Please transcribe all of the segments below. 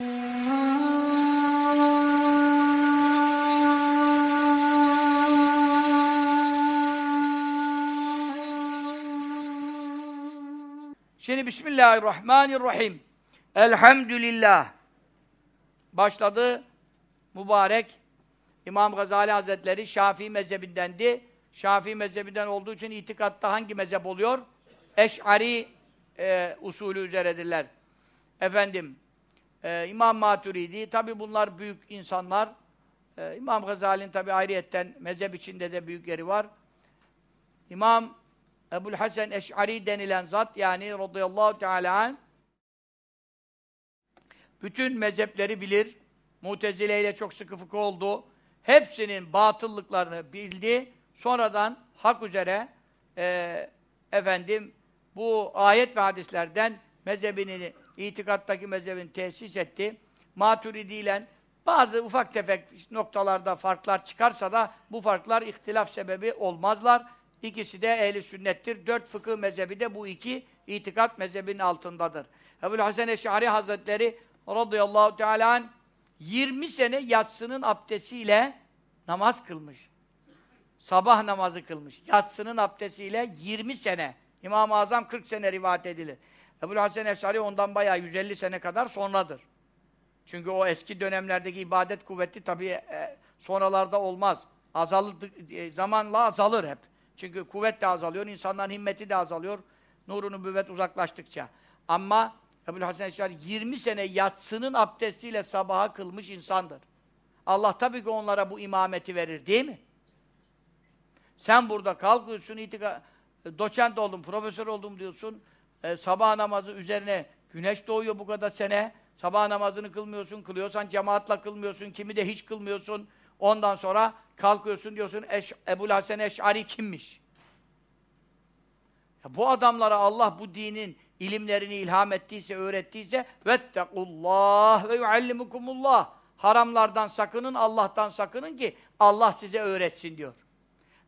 Şimdi Bismillahirrahmanirrahim. Elhamdülillah. Başladı mübarek İmam Gazali Hazretleri Şafii mezhebindendi. Şafii mezhebinden olduğu için itikatta hangi mezhep oluyor? Eş'ari e, usulü üzeredirler. Efendim, e, İmam Maturidi, tabi bunlar büyük insanlar. E, İmam Gazali'nin tabi ayrıyetten mezhep içinde de büyük yeri var. İmam Ebul Hasan Eş'ari denilen zat yani radıyallahu teala bütün mezhepleri bilir. Mutezile ile çok sıkı fıkı oldu. Hepsinin batıllıklarını bildi. Sonradan hak üzere e, efendim bu ayet ve hadislerden mezhebini, itikattaki mezhebini tesis etti. Maturidi ile bazı ufak tefek noktalarda farklar çıkarsa da bu farklar ihtilaf sebebi olmazlar. İkisi de ehli sünnettir. Dört fıkıh mezhebi de bu iki itikat mezhebinin altındadır. Ebu'l Hasan Eş'ari Hazretleri radıyallahu teala anh 20 sene yatsının abdestiyle namaz kılmış. Sabah namazı kılmış. Yatsının abdestiyle 20 sene. İmam-ı Azam 40 sene rivayet edilir. Ebu'l Hasan Eş'ari ondan bayağı 150 sene kadar sonradır. Çünkü o eski dönemlerdeki ibadet kuvveti tabii e, sonralarda olmaz. Azalır, e, zamanla azalır hep. Çünkü kuvvet de azalıyor, insanların himmeti de azalıyor. Nuru nübüvvet uzaklaştıkça. Ama Ebu'l Hasan Eş'ari 20 sene yatsının abdestiyle sabaha kılmış insandır. Allah tabii ki onlara bu imameti verir değil mi? Sen burada kalkıyorsun, itika, doçent oldum, profesör oldum diyorsun. E, sabah namazı üzerine güneş doğuyor bu kadar sene. Sabah namazını kılmıyorsun, kılıyorsan cemaatla kılmıyorsun, kimi de hiç kılmıyorsun. Ondan sonra kalkıyorsun diyorsun Eş, Ebu'l Hasan Eş'ari kimmiş? Ya bu adamlara Allah bu dinin ilimlerini ilham ettiyse, öğrettiyse vettekullah ve yuallimukumullah. Haramlardan sakının, Allah'tan sakının ki Allah size öğretsin diyor.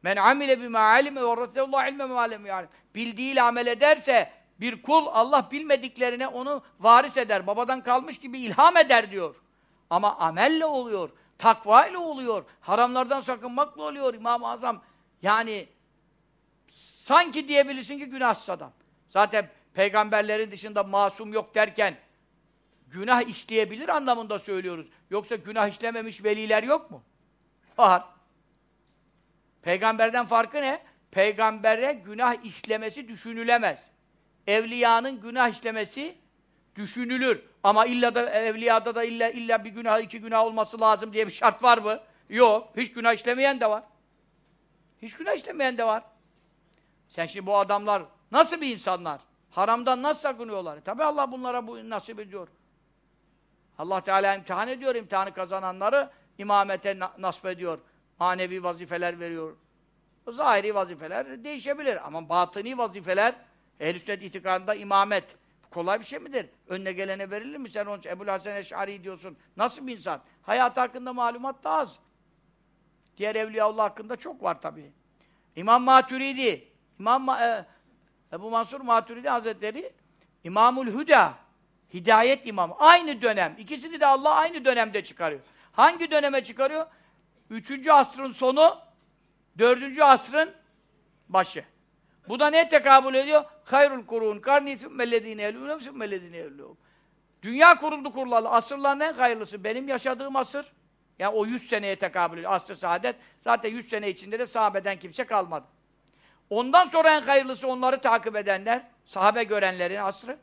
Men amile bima alime ve rasulullah ilme ma lem ya'lem. Bildiğiyle amel ederse bir kul Allah bilmediklerine onu varis eder. Babadan kalmış gibi ilham eder diyor. Ama amelle oluyor. Takva ile oluyor. Haramlardan sakınmakla oluyor İmam-ı Azam. Yani sanki diyebilirsin ki günahsız adam. Zaten peygamberlerin dışında masum yok derken günah işleyebilir anlamında söylüyoruz. Yoksa günah işlememiş veliler yok mu? Var. Peygamberden farkı ne? Peygambere günah işlemesi düşünülemez. Evliyanın günah işlemesi düşünülür. Ama illa da evliyada da illa illa bir günah, iki günah olması lazım diye bir şart var mı? Yok. Hiç günah işlemeyen de var. Hiç günah işlemeyen de var. Sen şimdi bu adamlar nasıl bir insanlar? Haramdan nasıl sakınıyorlar? Tabi Allah bunlara bu nasip ediyor. Allah Teala imtihan ediyor. imtihanı kazananları imamete na nasip ediyor. Manevi vazifeler veriyor. Zahiri vazifeler değişebilir. Ama batıni vazifeler ehl-i sünnet itikadında imamet. Kolay bir şey midir? Önüne gelene verilir mi? Sen onun Ebu'l Hasan Eş'ari diyorsun. Nasıl bir insan? Hayat hakkında malumat da az. Diğer Evliyaullah hakkında çok var tabii. İmam Maturidi, İmam Ma e, Ebu Mansur Maturidi Hazretleri İmamul Huda, Hidayet imamı. Aynı dönem. İkisini de Allah aynı dönemde çıkarıyor. Hangi döneme çıkarıyor? Üçüncü asrın sonu, dördüncü asrın başı. Bu da ne tekabül ediyor? Hayrul kurun, karni sümmellezine evlûne sümmellezine evlûne. Dünya kuruldu kurulalı. Asırların en hayırlısı benim yaşadığım asır. Yani o 100 seneye tekabül ediyor. Asr-ı saadet. Zaten 100 sene içinde de sahabeden kimse kalmadı. Ondan sonra en hayırlısı onları takip edenler, sahabe görenlerin asrı.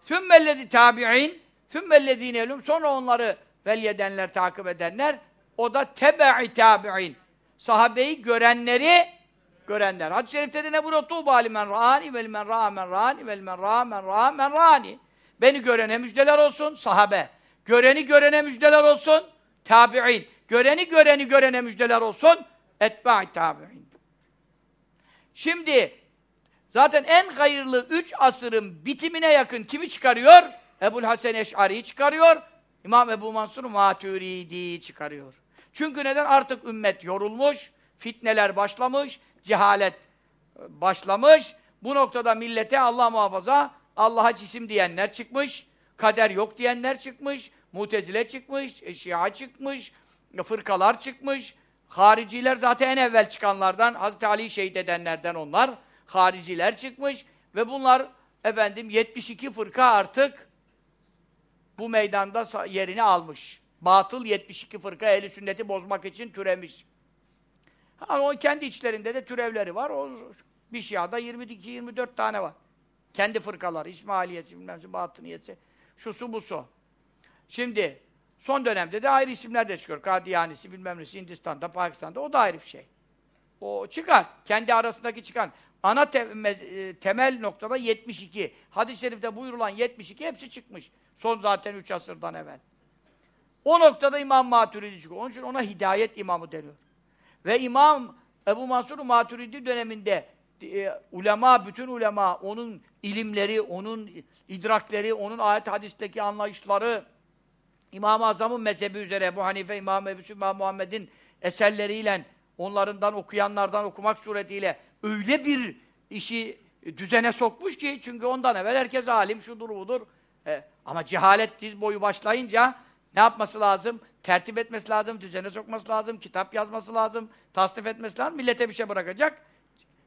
Sümmellezi tabi'in, sümmellezine evlûne. Sonra onları velyedenler, takip edenler. O da tebe'i tabi'in. Sahabeyi görenleri görenler. Hadis-i şerifte de ne buyuruyor? Tuğba limen râni vel men râ men râni vel men râ men râ men râni. Beni görene müjdeler olsun sahabe. Göreni görene müjdeler olsun tabi'in. Göreni göreni görene müjdeler olsun etba'i tabi'in. Şimdi zaten en hayırlı üç asırın bitimine yakın kimi çıkarıyor? Ebu'l Hasan Eş'ari'yi çıkarıyor. İmam Ebu Mansur Maturidi'yi çıkarıyor. Çünkü neden? Artık ümmet yorulmuş, fitneler başlamış, cehalet e, başlamış. Bu noktada millete Allah muhafaza Allah'a cisim diyenler çıkmış, kader yok diyenler çıkmış, Mutezile çıkmış, Şia çıkmış, fırkalar çıkmış. Hariciler zaten en evvel çıkanlardan, Hazreti Ali'yi şehit edenlerden onlar. Hariciler çıkmış ve bunlar efendim 72 fırka artık bu meydanda yerini almış. Batıl 72 fırka ehli sünneti bozmak için türemiş. Ha, o kendi içlerinde de türevleri var. O bir Şia'da 22-24 tane var. Kendi fırkalar, İsmailiyesi, bilmem ne, Batıniyesi, şusu busu. Şimdi son dönemde de ayrı isimler de çıkıyor. Kadiyanisi, bilmem nesi, Hindistan'da, Pakistan'da o da ayrı bir şey. O çıkar. Kendi arasındaki çıkan. Ana te e, temel noktada 72. Hadis-i şerifte buyurulan 72 hepsi çıkmış. Son zaten 3 asırdan evvel. O noktada İmam Maturidi çıkıyor. Onun için ona hidayet imamı deniyor. Ve İmam Ebu Mansur Maturidi döneminde e, ulema, bütün ulema, onun ilimleri, onun idrakleri, onun ayet hadisteki anlayışları, İmam-ı Azam'ın mezhebi üzere bu Hanife, İmam Ebu İmam Muhammed'in eserleriyle, onlarından okuyanlardan okumak suretiyle öyle bir işi düzene sokmuş ki, çünkü ondan evvel herkes alim, şudur budur. E, ama cehalet diz boyu başlayınca ne yapması lazım? Tertip etmesi lazım, düzene sokması lazım, kitap yazması lazım, tasnif etmesi lazım, millete bir şey bırakacak.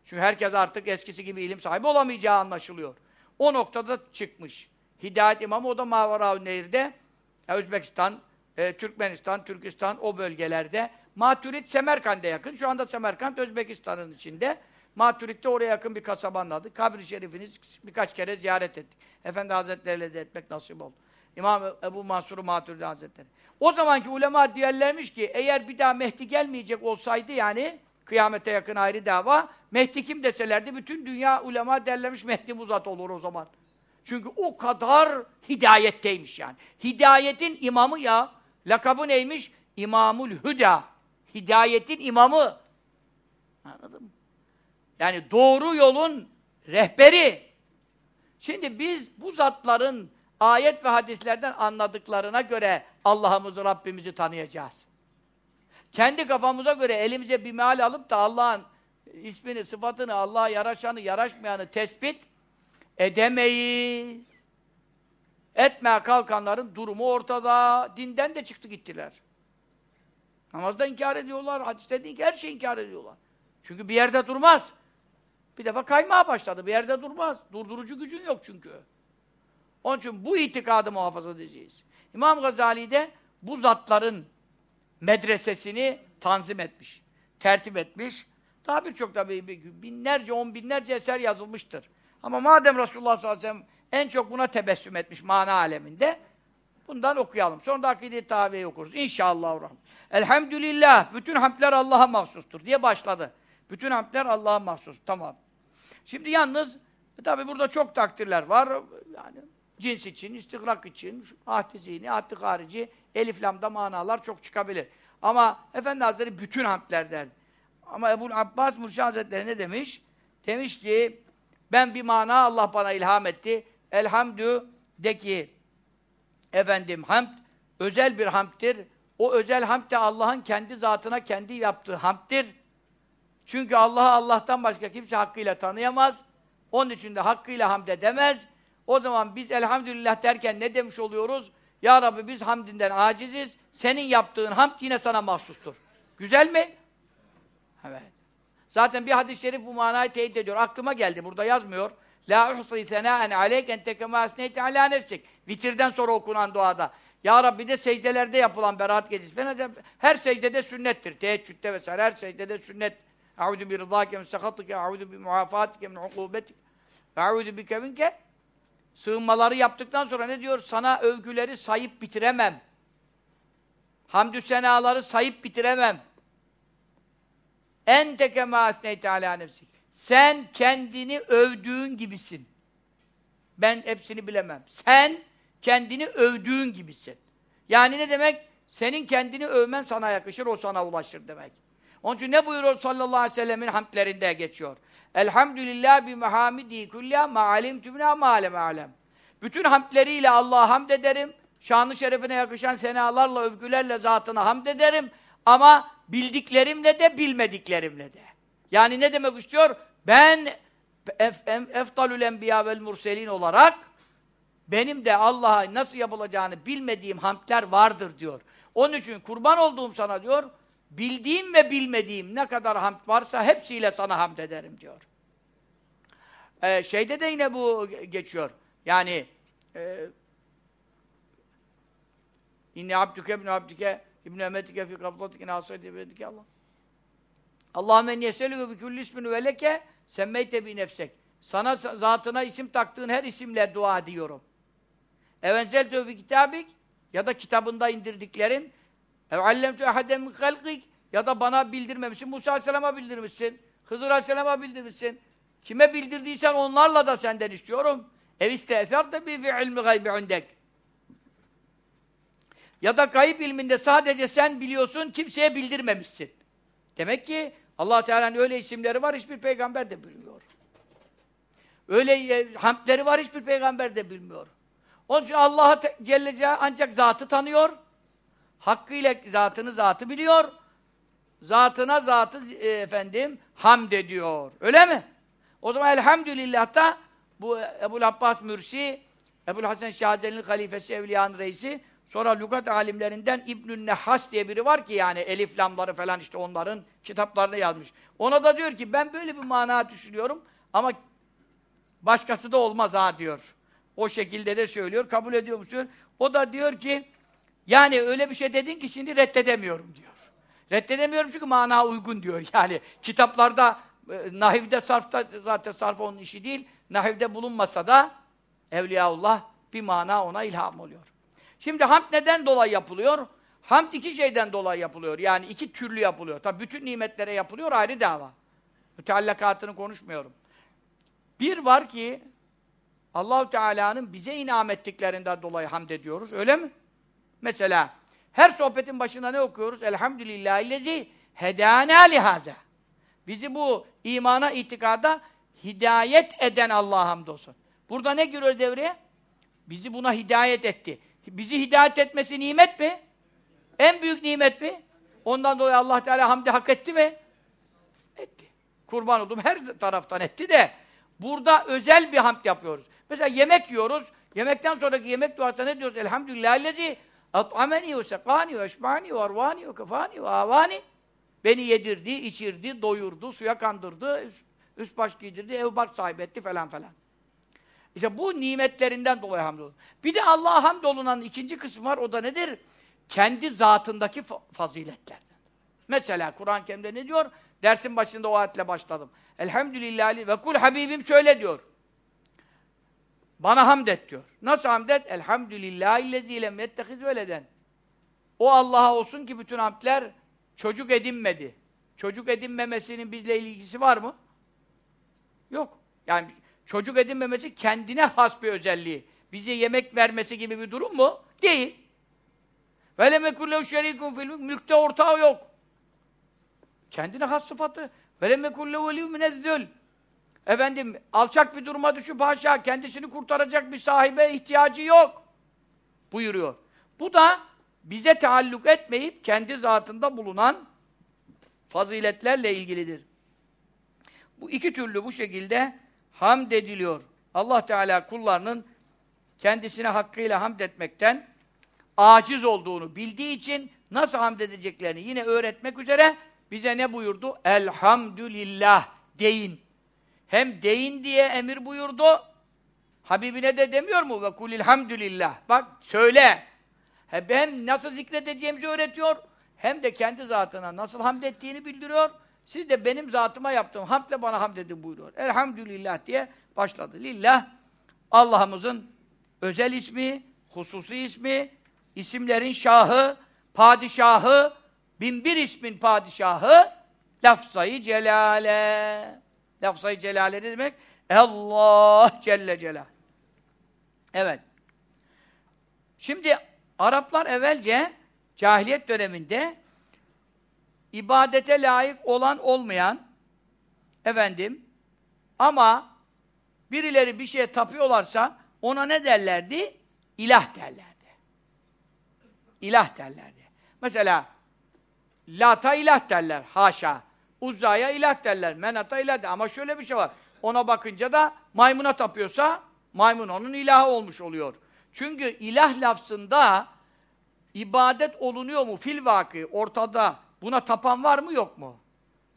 Çünkü herkes artık eskisi gibi ilim sahibi olamayacağı anlaşılıyor. O noktada çıkmış. Hidayet İmamı o da Mavara Nehir'de, Özbekistan, e, Türkmenistan, Türkistan o bölgelerde. Maturit Semerkant'e yakın. Şu anda Semerkant Özbekistan'ın içinde. Maturit'te oraya yakın bir kasabanın adı. Kabri şerifini birkaç kere ziyaret ettik. Efendi Hazretleri'yle de etmek nasip oldu. İmam Ebu Mansur Maturidi Hazretleri. O zamanki ulema diğerlermiş ki eğer bir daha Mehdi gelmeyecek olsaydı yani kıyamete yakın ayrı dava Mehdi kim deselerdi bütün dünya ulema derlermiş Mehdi bu zat olur o zaman. Çünkü o kadar hidayetteymiş yani. Hidayetin imamı ya. Lakabı neymiş? İmamul Hüda. Hidayetin imamı. Anladın mı? Yani doğru yolun rehberi. Şimdi biz bu zatların ayet ve hadislerden anladıklarına göre Allah'ımızı, Rabbimizi tanıyacağız. Kendi kafamıza göre elimize bir meal alıp da Allah'ın ismini, sıfatını, Allah'a yaraşanı, yaraşmayanı tespit edemeyiz. Etmeye kalkanların durumu ortada. Dinden de çıktı gittiler. Namazda inkar ediyorlar, hadiste de her şeyi inkar ediyorlar. Çünkü bir yerde durmaz. Bir defa kaymaya başladı, bir yerde durmaz. Durdurucu gücün yok çünkü. Onun için bu itikadı muhafaza edeceğiz. İmam Gazali de bu zatların medresesini tanzim etmiş, tertip etmiş. Daha birçok tabii binlerce, on binlerce eser yazılmıştır. Ama madem Resulullah sallallahu aleyhi ve sellem en çok buna tebessüm etmiş mana aleminde, bundan okuyalım. Sonra da akide-i tabi'yi okuruz. İnşallah. Elhamdülillah, bütün hamdler Allah'a mahsustur diye başladı. Bütün hamdler Allah'a mahsus. Tamam. Şimdi yalnız, e, tabi burada çok takdirler var. Yani cins için, istikrak için, ahdi zihni, ahdi harici, elif lamda manalar çok çıkabilir. Ama Efendi Hazretleri bütün hamdlerden. Ama Ebu Abbas Murşi Hazretleri ne demiş? Demiş ki, ben bir mana Allah bana ilham etti. Elhamdü de ki, efendim hamd, özel bir hamdtir. O özel hamd de Allah'ın kendi zatına kendi yaptığı hamdtir. Çünkü Allah'ı Allah'tan başka kimse hakkıyla tanıyamaz. Onun için de hakkıyla hamd edemez. O zaman biz elhamdülillah derken ne demiş oluyoruz? Ya Rabbi biz hamdinden aciziz. Senin yaptığın hamd yine sana mahsustur. Güzel mi? Evet. Zaten bir hadis-i şerif bu manayı teyit ediyor. Aklıma geldi. Burada yazmıyor. La uhsi senâen aleyk ente kemâ asneyti alâ nefsik. Vitirden sonra okunan duada. Ya Rabbi de secdelerde yapılan beraat gecesi. Her secdede sünnettir. Teheccüde vesaire her secdede sünnet. Eûzü bi rızâke min sehatike, eûzü bi muafâtike min ukûbetik. Eûzü bike minke Sığınmaları yaptıktan sonra ne diyor? Sana övgüleri sayıp bitiremem. Hamdü senaları sayıp bitiremem. En teke mâsneyte alâ nefsik. Sen kendini övdüğün gibisin. Ben hepsini bilemem. Sen kendini övdüğün gibisin. Yani ne demek? Senin kendini övmen sana yakışır, o sana ulaşır demek. Onun için ne buyuruyor sallallahu aleyhi ve sellemin hamdlerinde geçiyor. Elhamdülillah bi mehamidi kulliya ma alimtu minha ma alem. Bütün hamdleriyle Allah'a hamd ederim. Şanı şerefine yakışan senalarla, övgülerle zatına hamd ederim. Ama bildiklerimle de bilmediklerimle de. Yani ne demek istiyor? Ben ef, eftalül enbiya vel murselin olarak benim de Allah'a nasıl yapılacağını bilmediğim hamdler vardır diyor. Onun için kurban olduğum sana diyor, bildiğim ve bilmediğim ne kadar hamd varsa hepsiyle sana hamd ederim diyor. Ee, şeyde de yine bu geçiyor. Yani e, İnni abdüke ibn abdüke ibn emetike fi kabdatike nasaydi bedike Allah. Allahümme niyeselüge bi kulli ismin ve leke semmeyte bi nefsek. Sana zatına isim taktığın her isimle dua ediyorum. Evenzeltü fi kitabik ya da kitabında indirdiklerin ev allemtü ehaden min halkik ya da bana bildirmemişsin. Musa Aleyhisselam'a bildirmişsin. Hızır Aleyhisselam'a bildirmişsin. Kime bildirdiysen onlarla da senden istiyorum. Ev iste'ferte bi fi ilmi gaybi indek. Ya da kayıp ilminde sadece sen biliyorsun, kimseye bildirmemişsin. Demek ki allah Teala'nın öyle isimleri var, hiçbir peygamber de bilmiyor. Öyle e, hamdleri var, hiçbir peygamber de bilmiyor. Onun için Allah Celle ancak zatı tanıyor. Hakkıyla zatını zatı biliyor. Zatına zatı e, efendim hamd ediyor. Öyle mi? O zaman elhamdülillah da bu Ebu'l Abbas Mürsi, Ebu'l Hasan Şahzeli'nin halifesi, Evliya'nın reisi, sonra lügat alimlerinden İbnül Nehas diye biri var ki yani elif lamları falan işte onların kitaplarını yazmış. Ona da diyor ki ben böyle bir mana düşünüyorum ama başkası da olmaz ha diyor. O şekilde de söylüyor, kabul ediyor musun? O da diyor ki yani öyle bir şey dedin ki şimdi reddedemiyorum diyor. Reddedemiyorum çünkü mana uygun diyor. Yani kitaplarda e, nahivde sarfta zaten sarf onun işi değil. Nahivde bulunmasa da Evliyaullah bir mana ona ilham oluyor. Şimdi hamd neden dolayı yapılıyor? Hamd iki şeyden dolayı yapılıyor. Yani iki türlü yapılıyor. Tabi bütün nimetlere yapılıyor ayrı dava. Müteallakatını konuşmuyorum. Bir var ki Allahu Teala'nın bize inam ettiklerinden dolayı hamd ediyoruz. Öyle mi? Mesela her sohbetin başında ne okuyoruz? Elhamdülillahillezi hedâne lihaza. Bizi bu imana, itikada hidayet eden Allah'a hamdolsun. Burada ne giriyor devreye? Bizi buna hidayet etti. Bizi hidayet etmesi nimet mi? En büyük nimet mi? Ondan dolayı Allah Teala hamdi hak etti mi? Etti. Kurban oldum her taraftan etti de burada özel bir hamd yapıyoruz. Mesela yemek yiyoruz. Yemekten sonraki yemek duasında ne diyoruz? Elhamdülillahillezi at'ameni ve sekani ve eşbani ve arvani ve kefani ve avani Beni yedirdi, içirdi, doyurdu, suya kandırdı, üst, üst baş giydirdi, ev bark sahibi etti falan falan. İşte bu nimetlerinden dolayı hamdolsun. Bir de Allah'a hamdolunan ikinci kısım var, o da nedir? Kendi zatındaki faziletlerden. Mesela Kur'an-ı Kerim'de ne diyor? Dersin başında o ayetle başladım. Elhamdülillahi ve kul Habibim söyle diyor. Bana hamd et diyor. Nasıl hamd et? Elhamdülillahillezî lem yettehiz veleden. O Allah'a olsun ki bütün hamdler çocuk edinmedi. Çocuk edinmemesinin bizle ilgisi var mı? Yok. Yani çocuk edinmemesi kendine has bir özelliği. Bize yemek vermesi gibi bir durum mu? Değil. وَلَمَ كُلَّهُ شَرِيكٌ فِي Mülkte ortağı yok. Kendine has sıfatı. وَلَمَ كُلَّهُ وَلِيُّ مِنَزْذُلْ Efendim, alçak bir duruma düşüp haşa, kendisini kurtaracak bir sahibe ihtiyacı yok. Buyuruyor. Bu da bize taalluk etmeyip kendi zatında bulunan faziletlerle ilgilidir. Bu iki türlü bu şekilde hamd ediliyor. Allah Teala kullarının kendisine hakkıyla hamd etmekten aciz olduğunu bildiği için nasıl hamd edeceklerini yine öğretmek üzere bize ne buyurdu? Elhamdülillah deyin. Hem deyin diye emir buyurdu. Habibine de demiyor mu? Ve kulilhamdülillah. Bak söyle. Hem nasıl zikredeceğimizi öğretiyor, hem de kendi zatına nasıl hamd ettiğini bildiriyor. Siz de benim zatıma yaptığım hamdle bana hamd edin buyuruyor. Elhamdülillah diye başladı. Lillah, Allah'ımızın özel ismi, hususi ismi, isimlerin şahı, padişahı, binbir ismin padişahı, lafzayı celale. Lafzayı celale ne demek? Allah Celle Celal. Evet. Şimdi Araplar evvelce cahiliyet döneminde ibadete layık olan olmayan efendim ama birileri bir şeye tapıyorlarsa ona ne derlerdi? İlah derlerdi. İlah derlerdi. Mesela Lat'a ilah derler, haşa. Uzza'ya ilah derler, Menat'a ilah derler. Ama şöyle bir şey var. Ona bakınca da maymuna tapıyorsa maymun onun ilahı olmuş oluyor. Çünkü ilah lafzında ibadet olunuyor mu fil vakı ortada? Buna tapan var mı yok mu?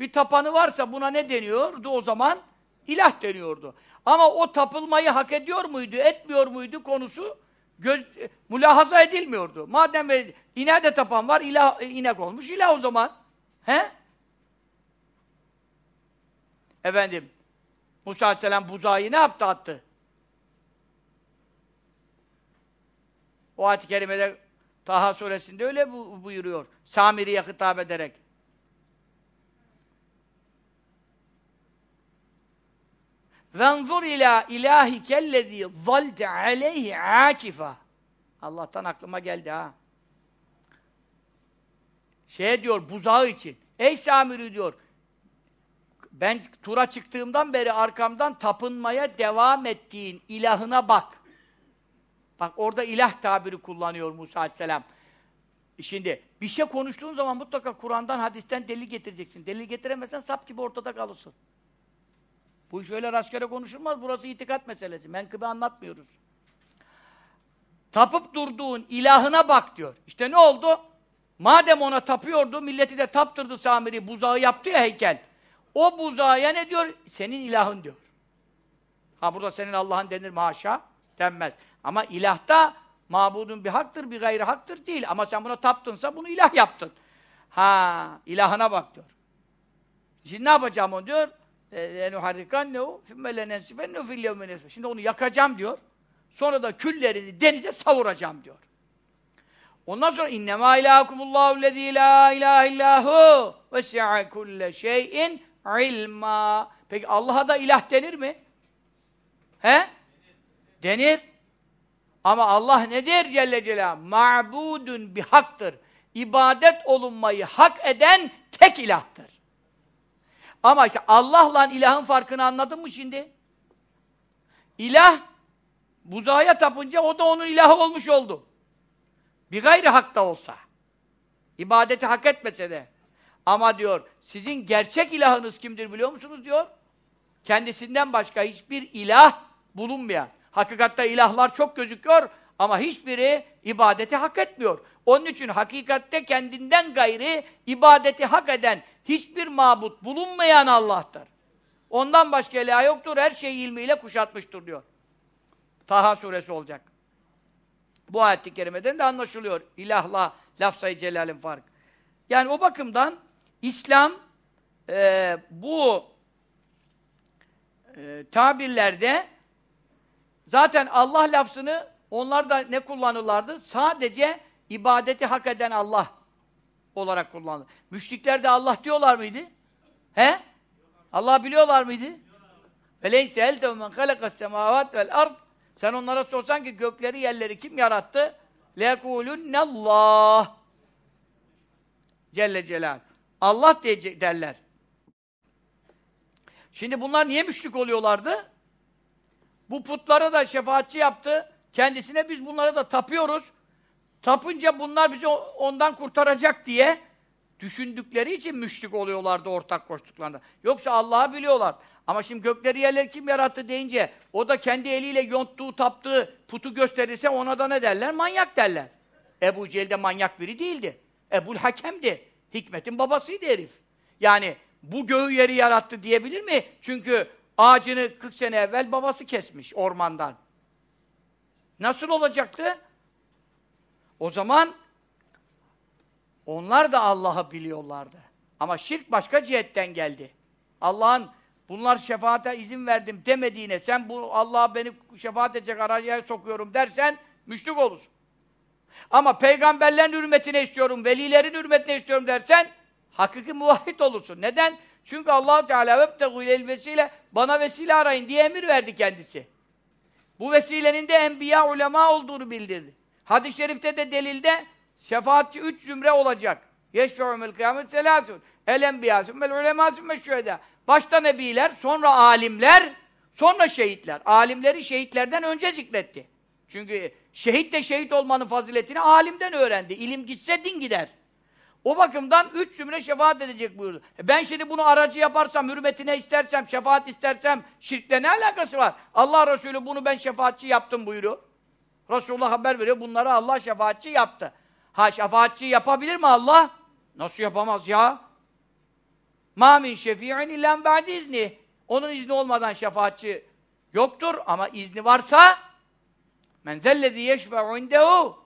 Bir tapanı varsa buna ne deniyordu o zaman? İlah deniyordu. Ama o tapılmayı hak ediyor muydu, etmiyor muydu konusu göz, e, mülahaza edilmiyordu. Madem e, ineğe de tapan var, ilah, e, inek olmuş, ilah o zaman. He? Efendim, Musa Aleyhisselam buzağı ne yaptı, attı? O ayet-i kerimede Taha suresinde öyle bu, buyuruyor. Samiri'ye hitap ederek. Venzur ila ilahikellezî zalte aleyhi âkifa. Allah'tan aklıma geldi ha. Şey diyor, buzağı için. Ey Samiri diyor, ben tura çıktığımdan beri arkamdan tapınmaya devam ettiğin ilahına bak. Bak orada ilah tabiri kullanıyor Musa Aleyhisselam. Şimdi bir şey konuştuğun zaman mutlaka Kur'an'dan, hadisten delil getireceksin. Delil getiremezsen sap gibi ortada kalırsın. Bu iş öyle rastgele konuşulmaz. Burası itikat meselesi. Menkıbe anlatmıyoruz. Tapıp durduğun ilahına bak diyor. İşte ne oldu? Madem ona tapıyordu, milleti de taptırdı Samiri, buzağı yaptı ya heykel. O buzağa ne diyor? Senin ilahın diyor. Ha burada senin Allah'ın denir mi haşa? Denmez. Ama ilahta mabudun bir haktır, bir gayrı haktır değil. Ama sen buna taptınsa bunu ilah yaptın. Ha, ilahına bak diyor. Şimdi ne yapacağım onu diyor? اَنُحَرِّكَنَّهُ ثُمَّ لَنَنْسِفَنَّهُ فِي الْيَوْمِ Şimdi onu yakacağım diyor. Sonra da küllerini denize savuracağım diyor. Ondan sonra innema ilahukumullahu lezî la ilahe illahu ve si'a kulle şeyin ilma. Peki Allah'a da ilah denir mi? He? Denir. Ama Allah nedir Celle Celaluhu? Ma'budun bir haktır. İbadet olunmayı hak eden tek ilahtır. Ama işte Allah'la ilahın farkını anladın mı şimdi? İlah, buzağa tapınca o da onun ilahı olmuş oldu. Bir gayri hakta olsa. İbadeti hak etmese de. Ama diyor, sizin gerçek ilahınız kimdir biliyor musunuz diyor? Kendisinden başka hiçbir ilah bulunmayan. Hakikatta ilahlar çok gözüküyor ama hiçbiri ibadeti hak etmiyor. Onun için hakikatte kendinden gayri ibadeti hak eden hiçbir mabut bulunmayan Allah'tır. Ondan başka ilah yoktur, her şeyi ilmiyle kuşatmıştır diyor. Taha suresi olacak. Bu ayet-i kerimeden de anlaşılıyor. İlahla lafzayı celalin fark. Yani o bakımdan İslam e, bu e, tabirlerde zaten Allah lafzını onlar da ne kullanırlardı? Sadece ibadeti hak eden Allah olarak kullanılır. Müşrikler de Allah diyorlar mıydı? He? Allah biliyorlar mıydı? Veleyse eltev men halakas semavat vel ard Sen onlara sorsan ki gökleri yerleri kim yarattı? Allah Celle Celal. Allah diyecek derler. Şimdi bunlar niye müşrik oluyorlardı? Bu putlara da şefaatçi yaptı. Kendisine biz bunlara da tapıyoruz. Tapınca bunlar bizi ondan kurtaracak diye düşündükleri için müşrik oluyorlardı ortak koştuklarında. Yoksa Allah'ı biliyorlar. Ama şimdi gökleri yerleri kim yarattı deyince o da kendi eliyle yonttuğu, taptığı putu gösterirse ona da ne derler? Manyak derler. Ebu Cehil de manyak biri değildi. Ebul Hakem'di. Hikmet'in babasıydı herif. Yani bu göğü yeri yarattı diyebilir mi? Çünkü ağacını 40 sene evvel babası kesmiş ormandan. Nasıl olacaktı? O zaman onlar da Allah'ı biliyorlardı. Ama şirk başka cihetten geldi. Allah'ın bunlar şefaate izin verdim demediğine sen bu Allah'a beni şefaat edecek aracıya sokuyorum dersen müşrik olursun. Ama peygamberlerin hürmetine istiyorum, velilerin hürmetine istiyorum dersen hakiki muvahhid olursun. Neden? Çünkü Allah Teala vebtegu ilel vesile bana vesile arayın diye emir verdi kendisi. Bu vesilenin de enbiya ulema olduğunu bildirdi. Hadis-i şerifte de delilde şefaatçi üç zümre olacak. Yeşfe'umel kıyamet selâsûn. El enbiyâ sümmel ulemâ sümmel şühedâ. Başta nebiler, sonra alimler, sonra şehitler. Alimleri şehitlerden önce zikretti. Çünkü şehit de şehit olmanın faziletini alimden öğrendi. İlim gitse din gider. O bakımdan üç zümre şefaat edecek buyurdu. E ben şimdi bunu aracı yaparsam, hürmetine istersem, şefaat istersem, şirkle ne alakası var? Allah Resulü bunu ben şefaatçi yaptım buyuruyor. Resulullah haber veriyor. Bunları Allah şefaatçi yaptı. Ha şefaatçi yapabilir mi Allah? Nasıl yapamaz ya? Min şefi'in illa ba'de izni. Onun izni olmadan şefaatçi yoktur ama izni varsa men zellezî yeşfe'u indehu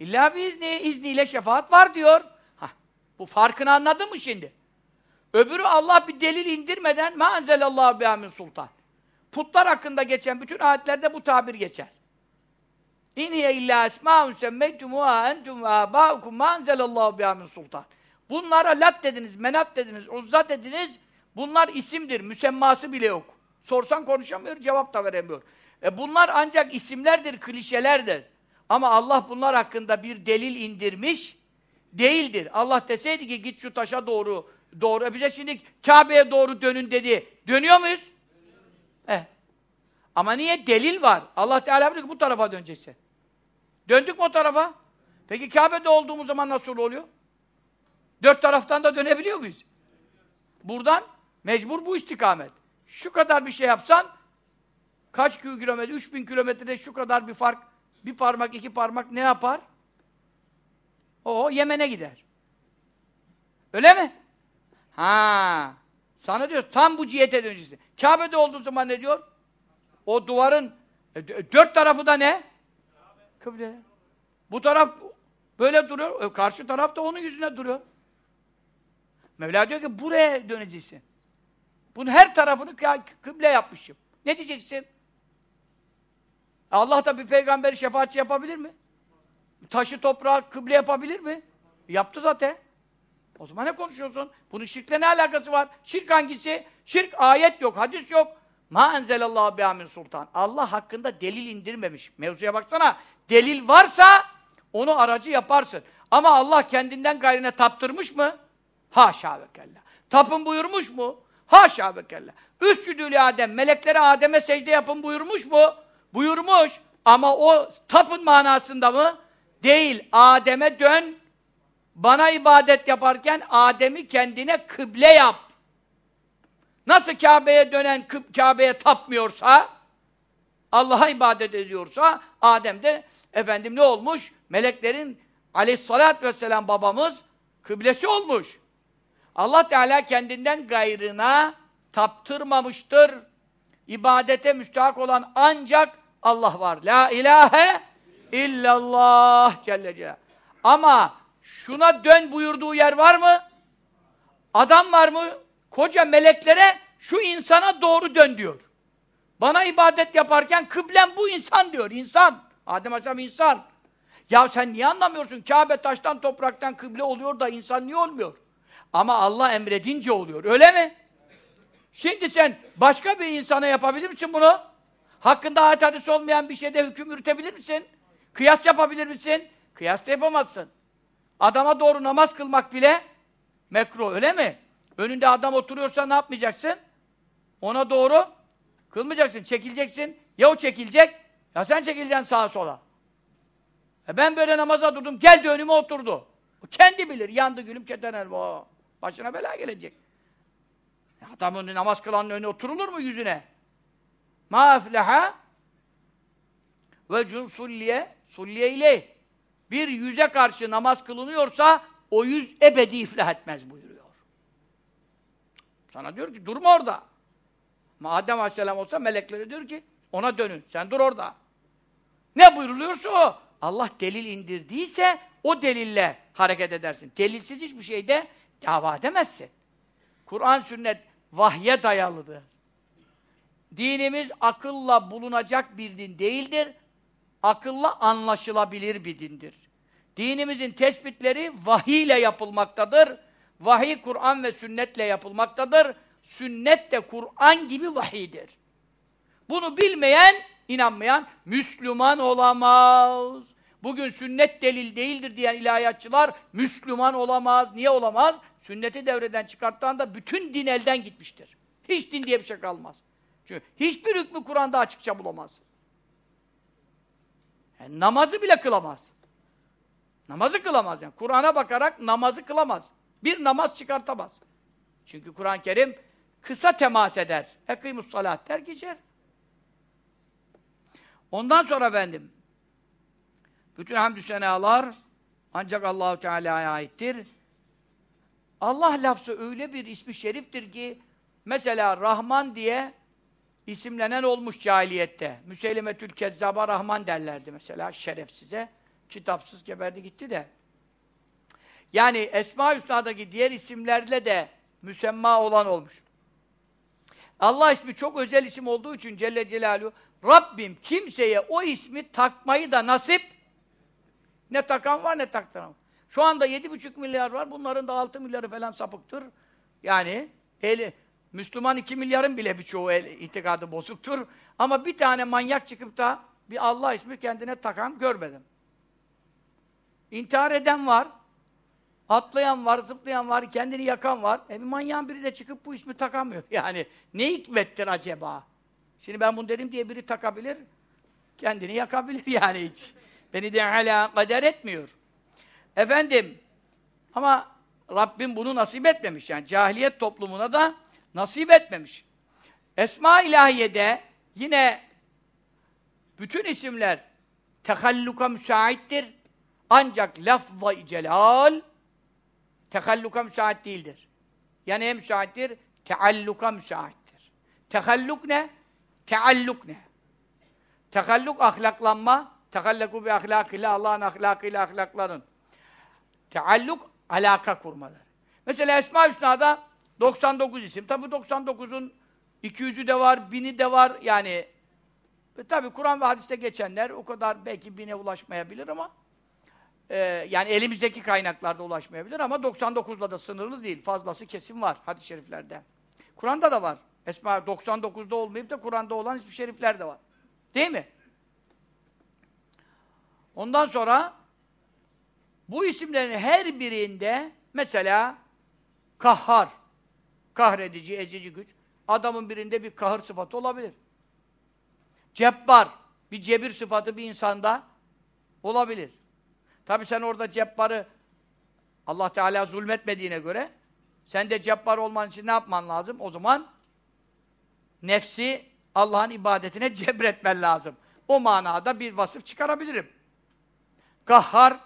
illa biizni. izniyle şefaat var diyor. Ha, bu farkını anladın mı şimdi? Öbürü Allah bir delil indirmeden ma enzelallahu biha min sultan. Putlar hakkında geçen bütün ayetlerde bu tabir geçer. İn hiye illa esmâun semmeytumuha entum ve âbâukum mâ enzelallâhu biha sultan. Bunlara lat dediniz, menat dediniz, uzza dediniz. Bunlar isimdir, müsemması bile yok. Sorsan konuşamıyor, cevap da veremiyor. E bunlar ancak isimlerdir, klişelerdir. Ama Allah bunlar hakkında bir delil indirmiş değildir. Allah deseydi ki git şu taşa doğru, doğru. E bize şimdi Kabe'ye doğru dönün dedi. Dönüyor muyuz? Eh. Ama niye? Delil var. Allah Teala diyor ki bu tarafa döneceksin. Döndük mü o tarafa? Peki Kabe'de olduğumuz zaman nasıl oluyor? Dört taraftan da dönebiliyor muyuz? Buradan mecbur bu istikamet. Şu kadar bir şey yapsan kaç kilometre, üç bin kilometrede şu kadar bir fark, bir parmak, iki parmak ne yapar? O Yemen'e gider. Öyle mi? Ha. Sana diyor tam bu cihete döneceksin. Kabe'de olduğu zaman ne diyor? O duvarın e, dört tarafı da ne? Kıble. Bu taraf böyle duruyor. E, karşı taraf da onun yüzüne duruyor. Mevla diyor ki buraya döneceksin. Bunun her tarafını kıble yapmışım. Ne diyeceksin? Allah da bir peygamberi şefaatçi yapabilir mi? Taşı toprağı kıble yapabilir mi? Yaptı zaten. O zaman ne konuşuyorsun? Bunun şirkle ne alakası var? Şirk hangisi? Şirk ayet yok, hadis yok. Ma enzelallahu bihamin sultan. Allah hakkında delil indirmemiş. Mevzuya baksana. Delil varsa onu aracı yaparsın. Ama Allah kendinden gayrine taptırmış mı? Haşa ve kella. Tapın buyurmuş mu? Haşa ve kella. Üstüdülü Adem, meleklere Adem'e secde yapın buyurmuş mu? Buyurmuş. Ama o tapın manasında mı? Değil. Adem'e dön, bana ibadet yaparken Adem'i kendine kıble yap. Nasıl Kabe'ye dönen Kabe'ye tapmıyorsa, Allah'a ibadet ediyorsa, Adem de efendim ne olmuş? Meleklerin aleyhissalatü vesselam babamız kıblesi olmuş. Allah Teala kendinden gayrına taptırmamıştır. İbadete müstahak olan ancak Allah var. La ilahe illallah Celle Celaluhu. Ama şuna dön buyurduğu yer var mı? Adam var mı? Koca meleklere şu insana doğru dön diyor. Bana ibadet yaparken kıblem bu insan diyor. İnsan. Adem Aleyhisselam insan. Ya sen niye anlamıyorsun? Kabe taştan topraktan kıble oluyor da insan niye olmuyor? Ama Allah emredince oluyor. Öyle mi? Şimdi sen başka bir insana yapabilir misin bunu? Hakkında ayet hadis olmayan bir şeyde hüküm yürütebilir misin? Kıyas yapabilir misin? Kıyas da yapamazsın. Adama doğru namaz kılmak bile mekruh, öyle mi? Önünde adam oturuyorsa ne yapmayacaksın? Ona doğru kılmayacaksın, çekileceksin. Ya o çekilecek, ya sen çekileceksin sağa sola. E ben böyle namaza durdum, geldi önüme oturdu. O kendi bilir, yandı gülüm çetener. Başına bela gelecek. Adamın namaz kılanın önüne oturulur mu yüzüne? Ma afleha ve sulliye sulliye ile bir yüze karşı namaz kılınıyorsa o yüz ebedi iflah etmez buyuruyor. Sana diyor ki durma orada. Adem Aleyhisselam olsa meleklere diyor ki ona dönün. Sen dur orada. Ne buyuruluyorsa o. Allah delil indirdiyse o delille hareket edersin. Delilsiz hiçbir şeyde dava edemezsin. Kur'an, sünnet vahye dayalıdır. Dinimiz akılla bulunacak bir din değildir. Akılla anlaşılabilir bir dindir. Dinimizin tespitleri vahiy ile yapılmaktadır. Vahiy Kur'an ve sünnetle yapılmaktadır. Sünnet de Kur'an gibi vahiydir. Bunu bilmeyen, inanmayan Müslüman olamaz. Bugün sünnet delil değildir diyen ilahiyatçılar Müslüman olamaz. Niye olamaz? Sünneti devreden çıkarttan da bütün din elden gitmiştir. Hiç din diye bir şey kalmaz. Çünkü hiçbir hükmü Kur'an'da açıkça bulamaz. Yani namazı bile kılamaz. Namazı kılamaz yani. Kur'an'a bakarak namazı kılamaz. Bir namaz çıkartamaz. Çünkü Kur'an-ı Kerim kısa temas eder. Ekîmus salat der geçer. Ondan sonra efendim Bütün hamdü senalar ancak Allahu Teala'ya aittir. Allah lafzı öyle bir ismi şeriftir ki mesela Rahman diye isimlenen olmuş cahiliyette. Müseylemetül Kezzaba Rahman derlerdi mesela şerefsize. Kitapsız geberdi gitti de. Yani Esma-i Hüsna'daki diğer isimlerle de müsemma olan olmuş. Allah ismi çok özel isim olduğu için Celle Celaluhu Rabbim kimseye o ismi takmayı da nasip ne takan var ne taktıran var. Şu anda yedi buçuk milyar var. Bunların da altı milyarı falan sapıktır. Yani eli, Müslüman iki milyarın bile birçoğu itikadı bozuktur. Ama bir tane manyak çıkıp da bir Allah ismi kendine takan görmedim. İntihar eden var. Atlayan var, zıplayan var, kendini yakan var. E bir manyağın biri de çıkıp bu ismi takamıyor. Yani ne hikmettir acaba? Şimdi ben bunu dedim diye biri takabilir, kendini yakabilir yani hiç. Beni de hala kader etmiyor. Efendim, ama Rabbim bunu nasip etmemiş. Yani cahiliyet toplumuna da nasip etmemiş. Esma ilahiyede yine bütün isimler tehalluka müsaittir. Ancak lafz-ı celal tehalluka müsait değildir. Yani neye müsaittir? Tealluka müsaittir. Tehalluk ne? Tealluk ne? Tehalluk ahlaklanma. Tehallaku bi ahlakıyla Allah'ın ahlakıyla ahlaklanın. Tealluk alaka kurmadır. Mesela Esma-i Hüsna'da 99 isim. Tabi 99'un 200'ü de var, 1000'i de var. Yani e, tabi Kur'an ve hadiste geçenler o kadar belki bine ulaşmayabilir ama e, yani elimizdeki kaynaklarda ulaşmayabilir ama 99'la da sınırlı değil. Fazlası kesin var hadis-i şeriflerde. Kur'an'da da var. Esma 99'da olmayıp da Kur'an'da olan ismi şerifler de var. Değil mi? Ondan sonra bu isimlerin her birinde mesela kahhar, kahredici, ezici güç. Adamın birinde bir kahır sıfatı olabilir. Cebbar, bir cebir sıfatı bir insanda olabilir. Tabi sen orada cebbarı Allah Teala zulmetmediğine göre sen de cebbar olman için ne yapman lazım? O zaman nefsi Allah'ın ibadetine cebretmen lazım. O manada bir vasıf çıkarabilirim. Kahhar,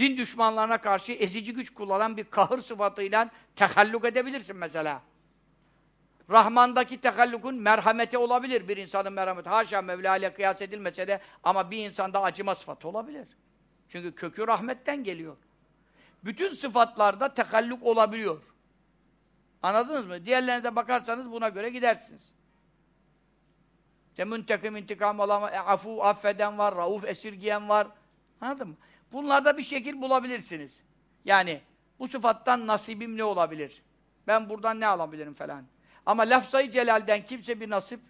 din düşmanlarına karşı ezici güç kullanan bir kahır sıfatıyla tehalluk edebilirsin mesela. Rahman'daki tehallukun merhameti olabilir. Bir insanın merhameti. Haşa Mevla ile kıyas edilmese de ama bir insanda acıma sıfatı olabilir. Çünkü kökü rahmetten geliyor. Bütün sıfatlarda tehalluk olabiliyor. Anladınız mı? Diğerlerine de bakarsanız buna göre gidersiniz. İşte müntekim, intikam alan, afu, affeden var, rauf, esirgiyen var. Anladın mı? Bunlarda bir şekil bulabilirsiniz. Yani bu sıfattan nasibim ne olabilir? Ben buradan ne alabilirim falan. Ama lafzayı celalden kimse bir nasip.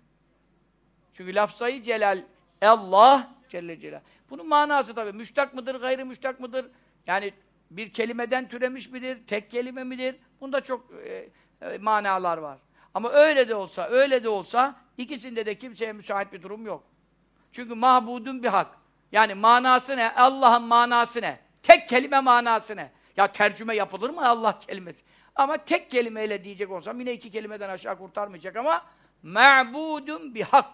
Çünkü lafzayı celal Allah Celle Celal. Bunun manası tabii. Müştak mıdır, gayrı müştak mıdır? Yani bir kelimeden türemiş midir, tek kelime midir? Bunda çok e, e, manalar var. Ama öyle de olsa, öyle de olsa ikisinde de kimseye müsait bir durum yok. Çünkü mahbudun bir hak. Yani manası ne? Allah'ın manası ne? Tek kelime manası ne? Ya tercüme yapılır mı Allah kelimesi? Ama tek kelimeyle diyecek olsam yine iki kelimeden aşağı kurtarmayacak ama ma'budun bir hak.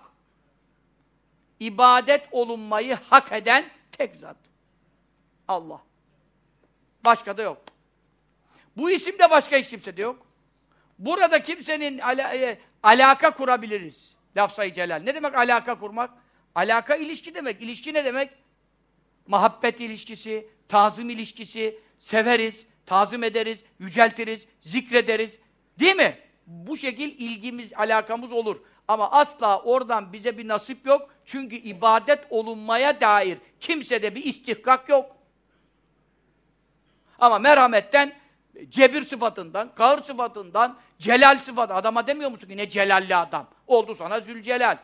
İbadet olunmayı hak eden tek zat. Allah. Başka da yok. Bu isimde başka hiç kimse de yok. Burada kimsenin ala e, alaka kurabiliriz. Lafzayı celal. Ne demek alaka kurmak? Alaka ilişki demek. İlişki ne demek? Muhabbet ilişkisi, tazım ilişkisi, severiz, tazım ederiz, yüceltiriz, zikrederiz. Değil mi? Bu şekil ilgimiz, alakamız olur. Ama asla oradan bize bir nasip yok. Çünkü ibadet olunmaya dair kimsede bir istihkak yok. Ama merhametten, cebir sıfatından, kahır sıfatından, celal sıfatı. Adama demiyor musun ki ne celalli adam? Oldu sana zülcelal.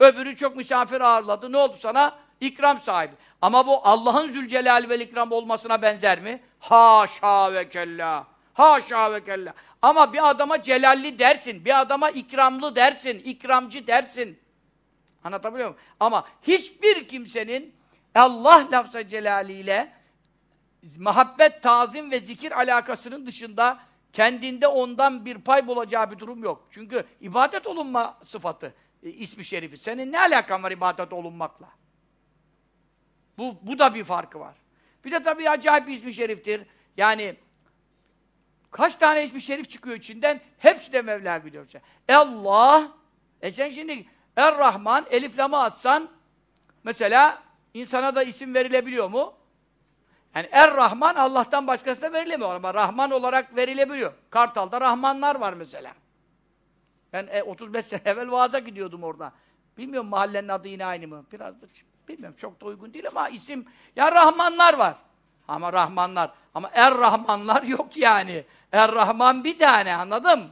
Öbürü çok misafir ağırladı. Ne oldu sana? İkram sahibi. Ama bu Allah'ın zülcelal ve ikram olmasına benzer mi? Haşa ve kella. Haşa ve kella. Ama bir adama celalli dersin, bir adama ikramlı dersin, ikramcı dersin. Anlatabiliyor muyum? Ama hiçbir kimsenin Allah lafza celaliyle muhabbet, tazim ve zikir alakasının dışında kendinde ondan bir pay bulacağı bir durum yok. Çünkü ibadet olunma sıfatı, e, ismi şerifi. Senin ne alakan var ibadet olunmakla? Bu, bu da bir farkı var. Bir de tabii acayip bir ismi şeriftir. Yani kaç tane ismi şerif çıkıyor içinden? Hepsi de Mevla gidiyor. Allah, e sen şimdi Er-Rahman, Elif Lam'ı atsan mesela insana da isim verilebiliyor mu? Yani Er-Rahman Allah'tan başkasına verilemiyor ama Rahman olarak verilebiliyor. Kartal'da Rahmanlar var mesela. Ben e, 35 sene evvel vaaza gidiyordum orada. Bilmiyorum mahallenin adı yine aynı mı? Biraz bilmiyorum çok da uygun değil ama isim ya Rahmanlar var. Ama Rahmanlar ama Er Rahmanlar yok yani. Er Rahman bir tane anladım.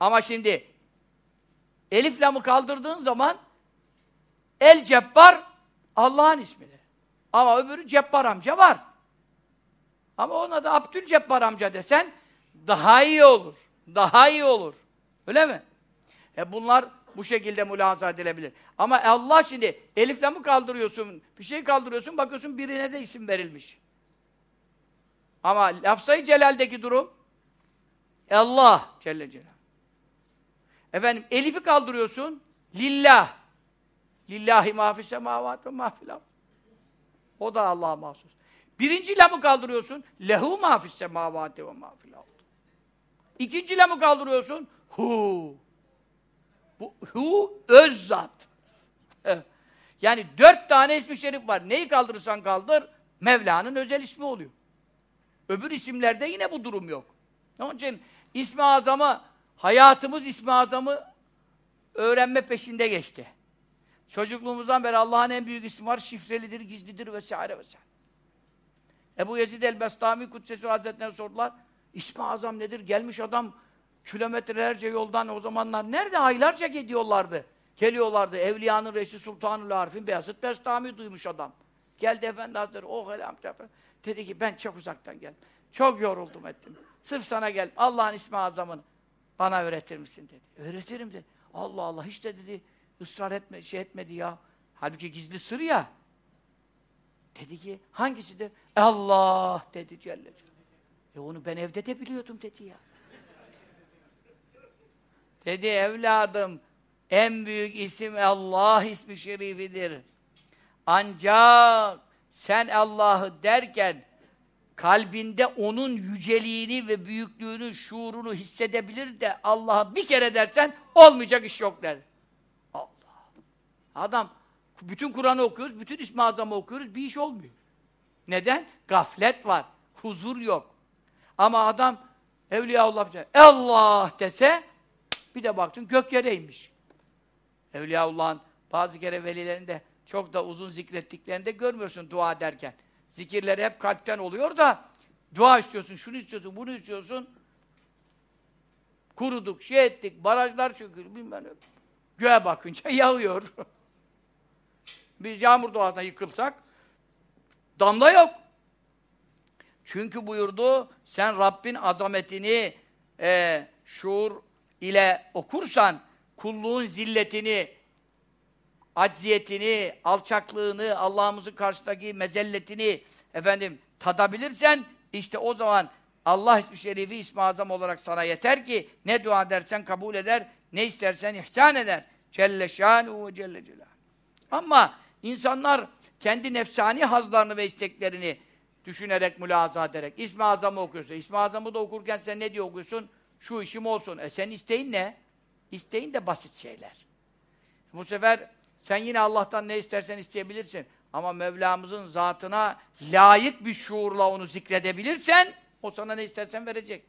Ama şimdi Elif lamı kaldırdığın zaman El Cebbar Allah'ın ismidir. Ama öbürü Cebbar amca var. Ama ona da Abdülcebbar amca desen daha iyi olur. Daha iyi olur. Öyle mi? E bunlar bu şekilde mülahaza edilebilir. Ama Allah şimdi elifle mi kaldırıyorsun, bir şey kaldırıyorsun, bakıyorsun birine de isim verilmiş. Ama lafzayı celaldeki durum Allah Celle Celal. Efendim elifi kaldırıyorsun, lillah. Lillahi mahfi semavat ve mahfil O da Allah'a mahsus. Birinci lamı kaldırıyorsun, lehu mahfi semavati ve mahfil İkinci lamı kaldırıyorsun, hu. Bu hu öz zat. yani dört tane ismi şerif var. Neyi kaldırırsan kaldır, Mevla'nın özel ismi oluyor. Öbür isimlerde yine bu durum yok. Onun için ismi azamı, hayatımız ismi azamı öğrenme peşinde geçti. Çocukluğumuzdan beri Allah'ın en büyük ismi var, şifrelidir, gizlidir vesaire vesaire. Ebu Yezid el-Bestami Kudsesi Hazretleri'ne sordular. İsmi azam nedir? Gelmiş adam kilometrelerce yoldan o zamanlar nerede aylarca gidiyorlardı. Geliyorlardı. Evliyanın Reisi Sultanul Arif'in Beyazıt Bestami duymuş adam. Geldi Efendi Hazretleri, oh elhamdülillah. Dedi ki ben çok uzaktan geldim. Çok yoruldum ettim. Sırf sana gel. Allah'ın ismi azamını bana öğretir misin dedi. Öğretirim dedi. Allah Allah hiç de dedi ısrar etme, şey etmedi ya. Halbuki gizli sır ya. Dedi ki hangisidir? Allah dedi Celle E onu ben evde de biliyordum dedi ya. Dedi evladım en büyük isim Allah ismi şerifidir. Ancak sen Allah'ı derken kalbinde onun yüceliğini ve büyüklüğünü, şuurunu hissedebilir de Allah'a bir kere dersen olmayacak iş yok der. Allah. Adam bütün Kur'an'ı okuyoruz, bütün İsmi Azam'ı okuyoruz, bir iş olmuyor. Neden? Gaflet var, huzur yok. Ama adam Evliyaullah Allah dese bir de baktın gök yere inmiş. Evliyaullah'ın bazı kere velilerinde çok da uzun zikrettiklerinde görmüyorsun dua derken. Zikirleri hep kalpten oluyor da dua istiyorsun, şunu istiyorsun, bunu istiyorsun. Kuruduk, şey ettik, barajlar çöküyor, bilmem ne. Göğe bakınca yağıyor. Biz yağmur doğasına yıkılsak damla yok. Çünkü buyurdu, sen Rabbin azametini e, şuur ile okursan, kulluğun zilletini, acziyetini, alçaklığını, Allah'ımızın karşısındaki mezelletini efendim tadabilirsen işte o zaman Allah ismi şerifi ismi azam olarak sana yeter ki ne dua edersen kabul eder, ne istersen ihsan eder. Celle şânuhu ve celle celâ. Ama insanlar kendi nefsani hazlarını ve isteklerini düşünerek, mülaza ederek ismi azamı okuyorsun. İsmi azamı da okurken sen ne diye okuyorsun? Şu işim olsun. E senin isteğin ne? İsteğin de basit şeyler. Bu sefer sen yine Allah'tan ne istersen isteyebilirsin. Ama Mevlamızın zatına layık bir şuurla onu zikredebilirsen, o sana ne istersen verecek.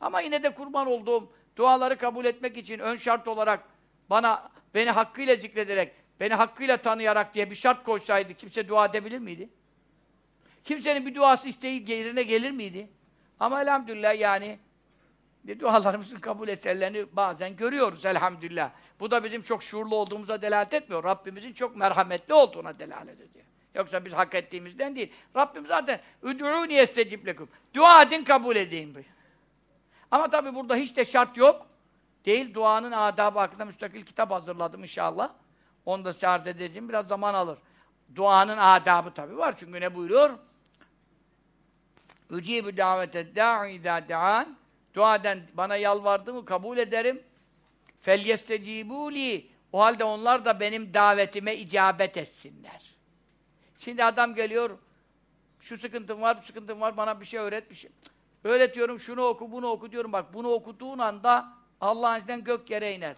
Ama yine de kurban olduğum duaları kabul etmek için ön şart olarak bana beni hakkıyla zikrederek, beni hakkıyla tanıyarak diye bir şart koysaydı kimse dua edebilir miydi? Kimsenin bir duası isteği yerine gelir miydi? Ama elhamdülillah yani bir dualarımızın kabul eserlerini bazen görüyoruz elhamdülillah. Bu da bizim çok şuurlu olduğumuza delalet etmiyor. Rabbimizin çok merhametli olduğuna delalet ediyor. Yoksa biz hak ettiğimizden değil. Rabbim zaten üdûni estecib lekum. Dua edin kabul edeyim diyor. Ama tabi burada hiç de şart yok. Değil duanın adabı hakkında müstakil kitap hazırladım inşallah. Onu da size arz edeceğim. Biraz zaman alır. Duanın adabı tabi var. Çünkü ne buyuruyor? Ücibu davete da'i izâ de'an. Dua eden bana yalvardı mı kabul ederim. Fel yestecibûli. O halde onlar da benim davetime icabet etsinler. Şimdi adam geliyor, şu sıkıntım var, bu sıkıntım var, bana bir şey öğret, bir şey. Öğretiyorum, şunu oku, bunu oku diyorum. Bak bunu okuduğun anda Allah'ın izniyle gök yere iner.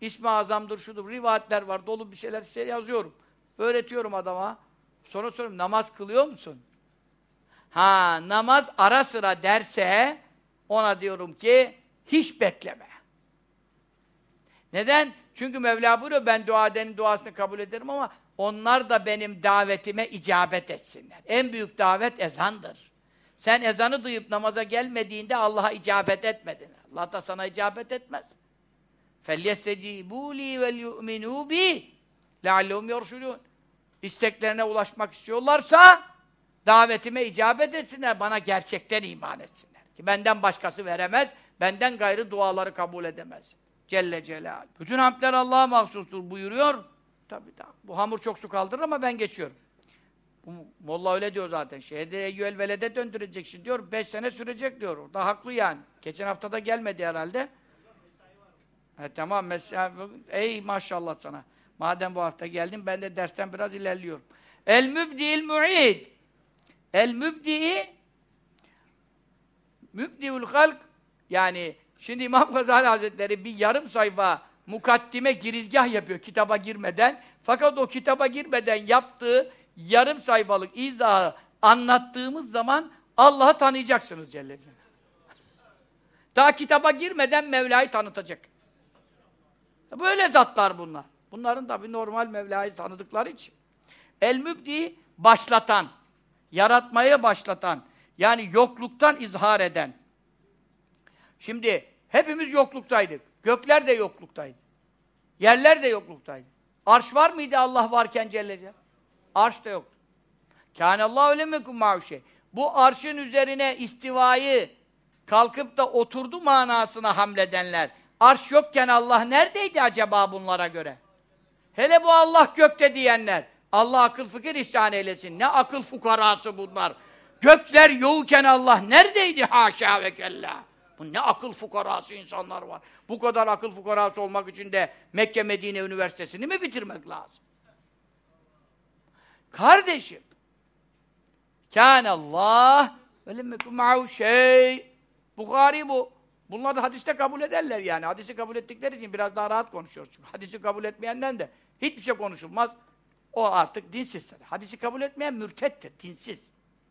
İsmi azamdır, şudur, rivayetler var, dolu bir şeyler size yazıyorum. Öğretiyorum adama. Sonra soruyorum, namaz kılıyor musun? Ha, namaz ara sıra derse, ona diyorum ki, hiç bekleme. Neden? Çünkü Mevla buyuruyor, ben dua edenin duasını kabul ederim ama onlar da benim davetime icabet etsinler. En büyük davet ezandır. Sen ezanı duyup namaza gelmediğinde Allah'a icabet etmedin. Allah da sana icabet etmez. فَلْيَسْتَجِيبُوا لِي وَلْيُؤْمِنُوا بِي لَعَلَّهُمْ يَرْشُدُونَ İsteklerine ulaşmak istiyorlarsa davetime icabet etsinler, bana gerçekten iman etsinler. Ki benden başkası veremez, benden gayrı duaları kabul edemez. Celle Celal. Bütün hamdler Allah'a mahsustur buyuruyor. Tabii tabii. Bu hamur çok su kaldırır ama ben geçiyorum. Bu, Molla öyle diyor zaten. Şehirde eyyüel velede döndürecek şimdi diyor. Beş sene sürecek diyor. Da haklı yani. Geçen haftada gelmedi herhalde. He, tamam mesela ey maşallah sana. Madem bu hafta geldin ben de dersten biraz ilerliyorum. El mübdi'il mu'id. El mübdi'i mübdi'ül halk yani şimdi İmam Gazali Hazretleri bir yarım sayfa mukaddime girizgah yapıyor kitaba girmeden. Fakat o kitaba girmeden yaptığı yarım sayfalık izahı anlattığımız zaman Allah'ı tanıyacaksınız Celle Celaluhu. Daha kitaba girmeden Mevla'yı tanıtacak. Böyle zatlar bunlar. Bunların tabi normal Mevla'yı tanıdıkları için. El-Mübdi başlatan, yaratmaya başlatan, yani yokluktan izhar eden. Şimdi hepimiz yokluktaydık. Gökler de yokluktaydı. Yerler de yokluktaydı. Arş var mıydı Allah varken Celle? Arş da yoktu. Kânallâhu lemekum ma'uşe. Bu arşın üzerine istivayı kalkıp da oturdu manasına hamledenler. Arş yokken Allah neredeydi acaba bunlara göre? Hele bu Allah gökte diyenler. Allah akıl fikir ihsan eylesin. Ne akıl fukarası bunlar. Gökler yoğuken Allah neredeydi haşa ve kella. Bu ne akıl fukarası insanlar var. Bu kadar akıl fukarası olmak için de Mekke Medine Üniversitesi'ni mi bitirmek lazım? Kardeşim, Allah ve lemmekû ma'hu şey. Bukhari bu. Bunlar da hadiste kabul ederler yani. Hadisi kabul ettikleri için biraz daha rahat konuşuyoruz. Çünkü hadisi kabul etmeyenden de hiçbir şey konuşulmaz. O artık dinsiz. Hadisi kabul etmeyen mürtettir, dinsiz.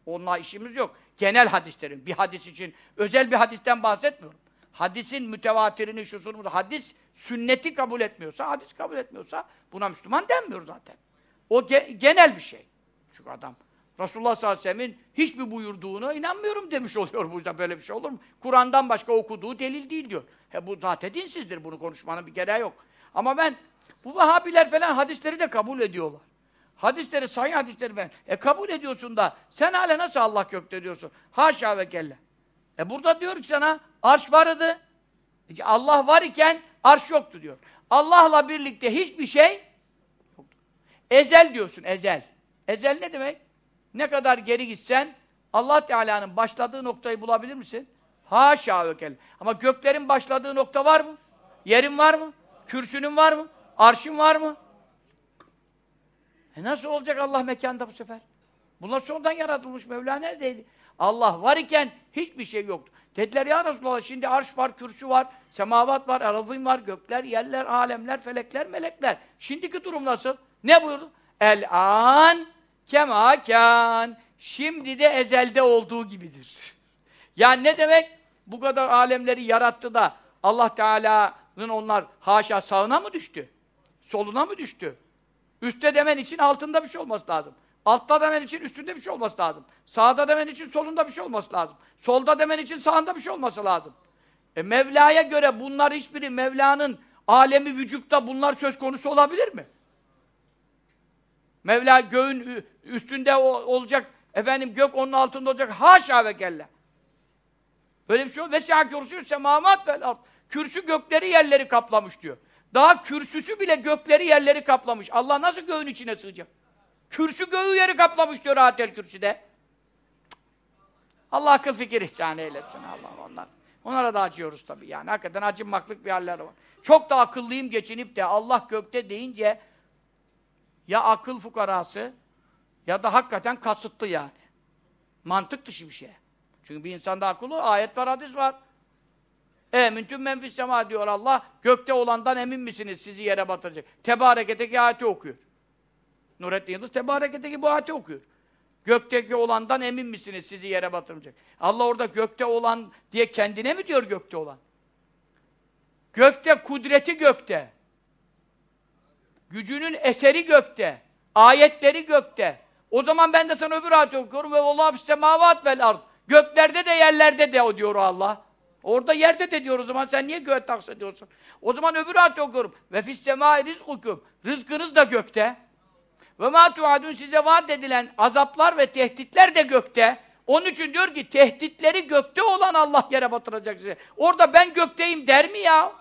Onunla işimiz yok. Genel hadislerin. Bir hadis için özel bir hadisten bahsetmiyorum. Hadisin mütevatirini, şusunu, hadis sünneti kabul etmiyorsa, hadis kabul etmiyorsa buna Müslüman denmiyor zaten. O ge genel bir şey. Çünkü adam Resulullah sallallahu aleyhi ve sellem'in hiçbir buyurduğuna inanmıyorum demiş oluyor burada böyle bir şey olur mu? Kur'an'dan başka okuduğu delil değil diyor. He bu zaten dinsizdir bunu konuşmanın bir gereği yok. Ama ben bu Vahabiler falan hadisleri de kabul ediyorlar. Hadisleri, sahih hadisleri ben. E kabul ediyorsun da sen hala nasıl Allah gökte diyorsun? Haşa ve kelle. E burada diyor ki sana arş vardı. E Allah var iken arş yoktu diyor. Allah'la birlikte hiçbir şey yoktu. Ezel diyorsun, ezel. Ezel ne demek? Ne kadar geri gitsen Allah Teala'nın başladığı noktayı bulabilir misin? Haşa ve kelle. Ama göklerin başladığı nokta var mı? Yerin var mı? Kürsünün var mı? Arşın var mı? E nasıl olacak Allah mekanda bu sefer? Bunlar sonradan yaratılmış. Mevla neredeydi? Allah var iken hiçbir şey yoktu. Dediler ya Resulallah şimdi arş var, kürsü var, semavat var, arazim var, gökler, yerler, alemler, felekler, melekler. Şimdiki durum nasıl? Ne buyurdu? El-an kemakan. Şimdi de ezelde olduğu gibidir. Yani ne demek? Bu kadar alemleri yarattı da Allah Teala'nın onlar haşa sağına mı düştü? Soluna mı düştü? Üste demen için altında bir şey olması lazım. Altta demen için üstünde bir şey olması lazım. Sağda demen için solunda bir şey olması lazım. Solda demen için sağında bir şey olması lazım. E Mevla'ya göre bunlar hiçbiri Mevla'nın alemi vücutta bunlar söz konusu olabilir mi? Mevla göğün üstünde olacak, efendim gök onun altında olacak. Haşa ve kella. Böyle bir şey yok. Vesâ kürsü semavat vel. Kürsü gökleri yerleri kaplamış diyor. Daha kürsüsü bile gökleri yerleri kaplamış. Allah nasıl göğün içine sığacak? Kürsü göğü yeri kaplamış diyor ayetel kürsüde. Allah akıl fikir ihsan eylesin Allah onlar. Onlara da acıyoruz tabii yani. Hakikaten acınmaklık bir halleri var. Çok da akıllıyım geçinip de Allah gökte deyince ya akıl fukarası ya da hakikaten kasıtlı yani. Mantık dışı bir şey. Çünkü bir insanda akıllı ayet var, hadis var. Emintüm menfis sema diyor Allah. Gökte olandan emin misiniz sizi yere batıracak? Tebareke'teki ayeti okuyor. Nurettin Yıldız Tebareke'teki bu ayeti okuyor. Gökteki olandan emin misiniz sizi yere batırmayacak? Allah orada gökte olan diye kendine mi diyor gökte olan? Gökte, kudreti gökte. Gücünün eseri gökte. Ayetleri gökte. O zaman ben de sana öbür ayeti okuyorum ve vallahi semavat vel ard. Göklerde de yerlerde de o diyor Allah. Orada yerde de diyor o zaman sen niye göğe taks ediyorsun? O zaman öbür ayeti okuyorum. Ve fis semâi rizkukum. Rızkınız da gökte. Ve mâ tuadun size vaat edilen azaplar ve tehditler de gökte. Onun için diyor ki tehditleri gökte olan Allah yere batıracak size. Orada ben gökteyim der mi ya?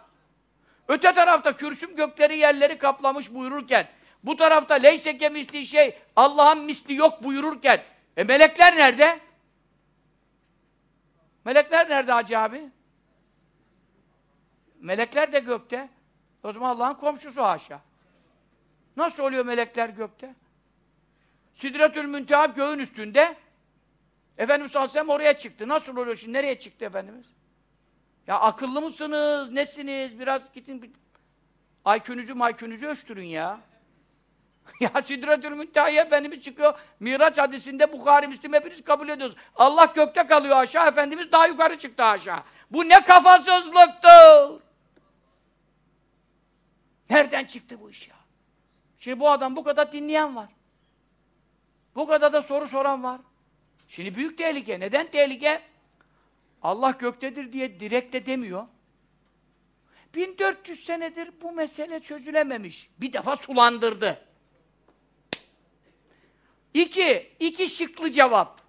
Öte tarafta kürsüm gökleri yerleri kaplamış buyururken bu tarafta leyseke misli şey Allah'ın misli yok buyururken e melekler nerede? Melekler nerede Hacı abi? Melekler de gökte. O zaman Allah'ın komşusu haşa. Nasıl oluyor melekler gökte? Sidretül Münteha göğün üstünde. Efendimiz sallallahu oraya çıktı. Nasıl oluyor şimdi? Nereye çıktı Efendimiz? Ya akıllı mısınız? Nesiniz? Biraz gidin. IQ'nuzu maykünüzü ölçtürün ya. ya Sidretül Münteha'ya Efendimiz çıkıyor. Miraç hadisinde Bukhari, Müslim hepiniz kabul ediyoruz. Allah gökte kalıyor aşağı. Efendimiz daha yukarı çıktı aşağı. Bu ne kafasızlıktır? Nereden çıktı bu iş ya? Şimdi bu adam bu kadar dinleyen var. Bu kadar da soru soran var. Şimdi büyük tehlike. Neden tehlike? Allah göktedir diye direkt de demiyor. 1400 senedir bu mesele çözülememiş. Bir defa sulandırdı. İki, iki şıklı cevap.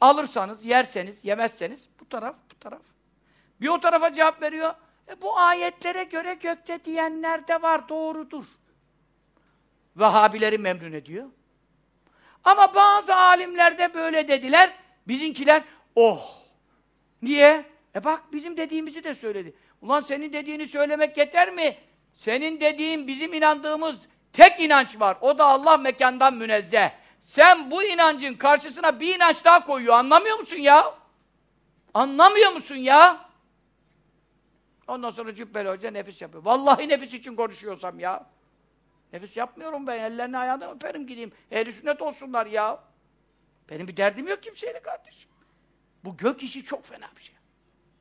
Alırsanız, yerseniz, yemezseniz bu taraf, bu taraf. Bir o tarafa cevap veriyor. E, bu ayetlere göre gökte diyenler de var, doğrudur. Vehhabileri memnun ediyor. Ama bazı alimler de böyle dediler. Bizinkiler, oh! Niye? E bak bizim dediğimizi de söyledi. Ulan senin dediğini söylemek yeter mi? Senin dediğin bizim inandığımız tek inanç var. O da Allah mekandan münezzeh. Sen bu inancın karşısına bir inanç daha koyuyor. Anlamıyor musun ya? Anlamıyor musun ya? Ondan sonra Cübbeli Hoca nefis yapıyor. Vallahi nefis için konuşuyorsam ya. Nefis yapmıyorum ben. Ellerini ayağını öperim gideyim. Ehli sünnet olsunlar ya. Benim bir derdim yok kimseyle kardeşim. Bu gök işi çok fena bir şey.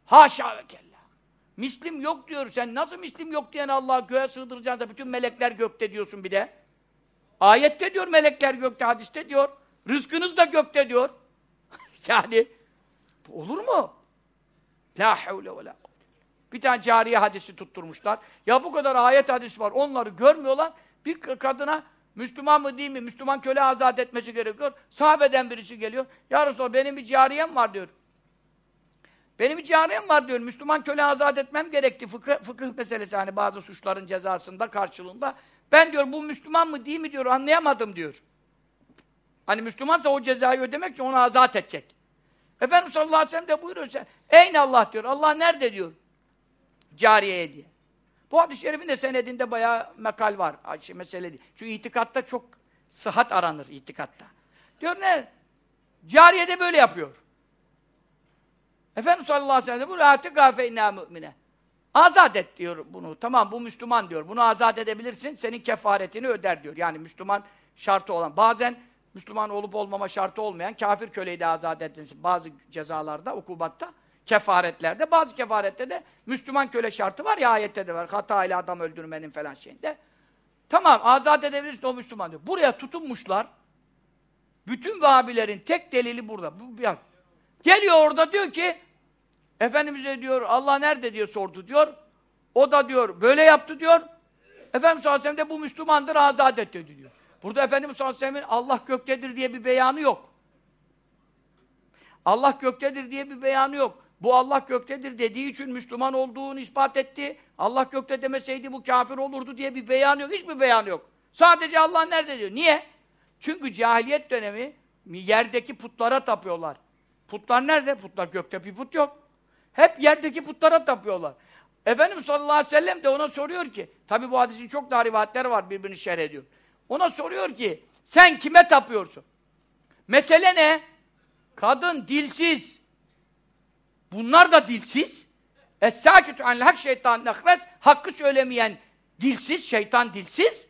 Haşa ve kella. Mislim yok diyor. Sen nasıl mislim yok diyen Allah'a göğe sığdıracaksın da bütün melekler gökte diyorsun bir de. Ayette diyor melekler gökte, hadiste diyor. Rızkınız da gökte diyor. yani olur mu? La havle ve la Bir tane cariye hadisi tutturmuşlar. Ya bu kadar ayet hadisi var. Onları görmüyorlar. Bir kadına Müslüman mı değil mi? Müslüman köle azat etmesi gerekiyor. Sahabeden birisi geliyor. Ya Resulallah benim bir cariyem var diyor. Benim bir cariyem var diyor. Müslüman köle azat etmem gerekti. Fıkıh, fıkıh meselesi hani bazı suçların cezasında karşılığında. Ben diyor bu Müslüman mı değil mi diyor anlayamadım diyor. Hani Müslümansa o cezayı ödemek için onu azat edecek. Efendimiz sallallahu aleyhi ve sellem de buyuruyor sen. Ey Allah diyor. Allah nerede diyor. Cariyeye diye. Bu hadis-i şerifin de senedinde bayağı mekal var. Şey, mesele değil. Çünkü itikatta çok sıhhat aranır itikatta. Diyor ne? Cariye de böyle yapıyor. Efendimiz sallallahu aleyhi ve sellem de bu rahatı gafe inna mümine. Azat et diyor bunu. Tamam bu Müslüman diyor. Bunu azat edebilirsin. Senin kefaretini öder diyor. Yani Müslüman şartı olan. Bazen Müslüman olup olmama şartı olmayan kafir köleyi de azat edilsin. Bazı cezalarda, ukubatta, kefaretlerde, bazı kefarette de Müslüman köle şartı var ya ayette de var. Hata ile adam öldürmenin falan şeyinde. Tamam azat edebilirsin o Müslüman diyor. Buraya tutunmuşlar. Bütün Vahabilerin tek delili burada. Bu bir Geliyor orada diyor ki Efendimiz'e diyor Allah nerede diyor sordu diyor. O da diyor böyle yaptı diyor. Efendimiz sallallahu aleyhi ve sellem de bu Müslümandır azat et dedi diyor. Burada Efendimiz sallallahu aleyhi ve sellem'in Allah göktedir diye bir beyanı yok. Allah göktedir diye bir beyanı yok. Bu Allah göktedir dediği için Müslüman olduğunu ispat etti. Allah gökte demeseydi bu kafir olurdu diye bir beyan yok. Hiçbir beyan yok. Sadece Allah nerede diyor. Niye? Çünkü cahiliyet dönemi yerdeki putlara tapıyorlar. Putlar nerede? Putlar gökte bir put yok. Hep yerdeki putlara tapıyorlar. Efendimiz sallallahu aleyhi ve sellem de ona soruyor ki, tabi bu hadisin çok daha rivayetleri var birbirini şerh ediyor. Ona soruyor ki, sen kime tapıyorsun? Mesele ne? Kadın dilsiz. Bunlar da dilsiz. Es-sâkitu anil hak şeytan nehres. Hakkı söylemeyen dilsiz, şeytan dilsiz.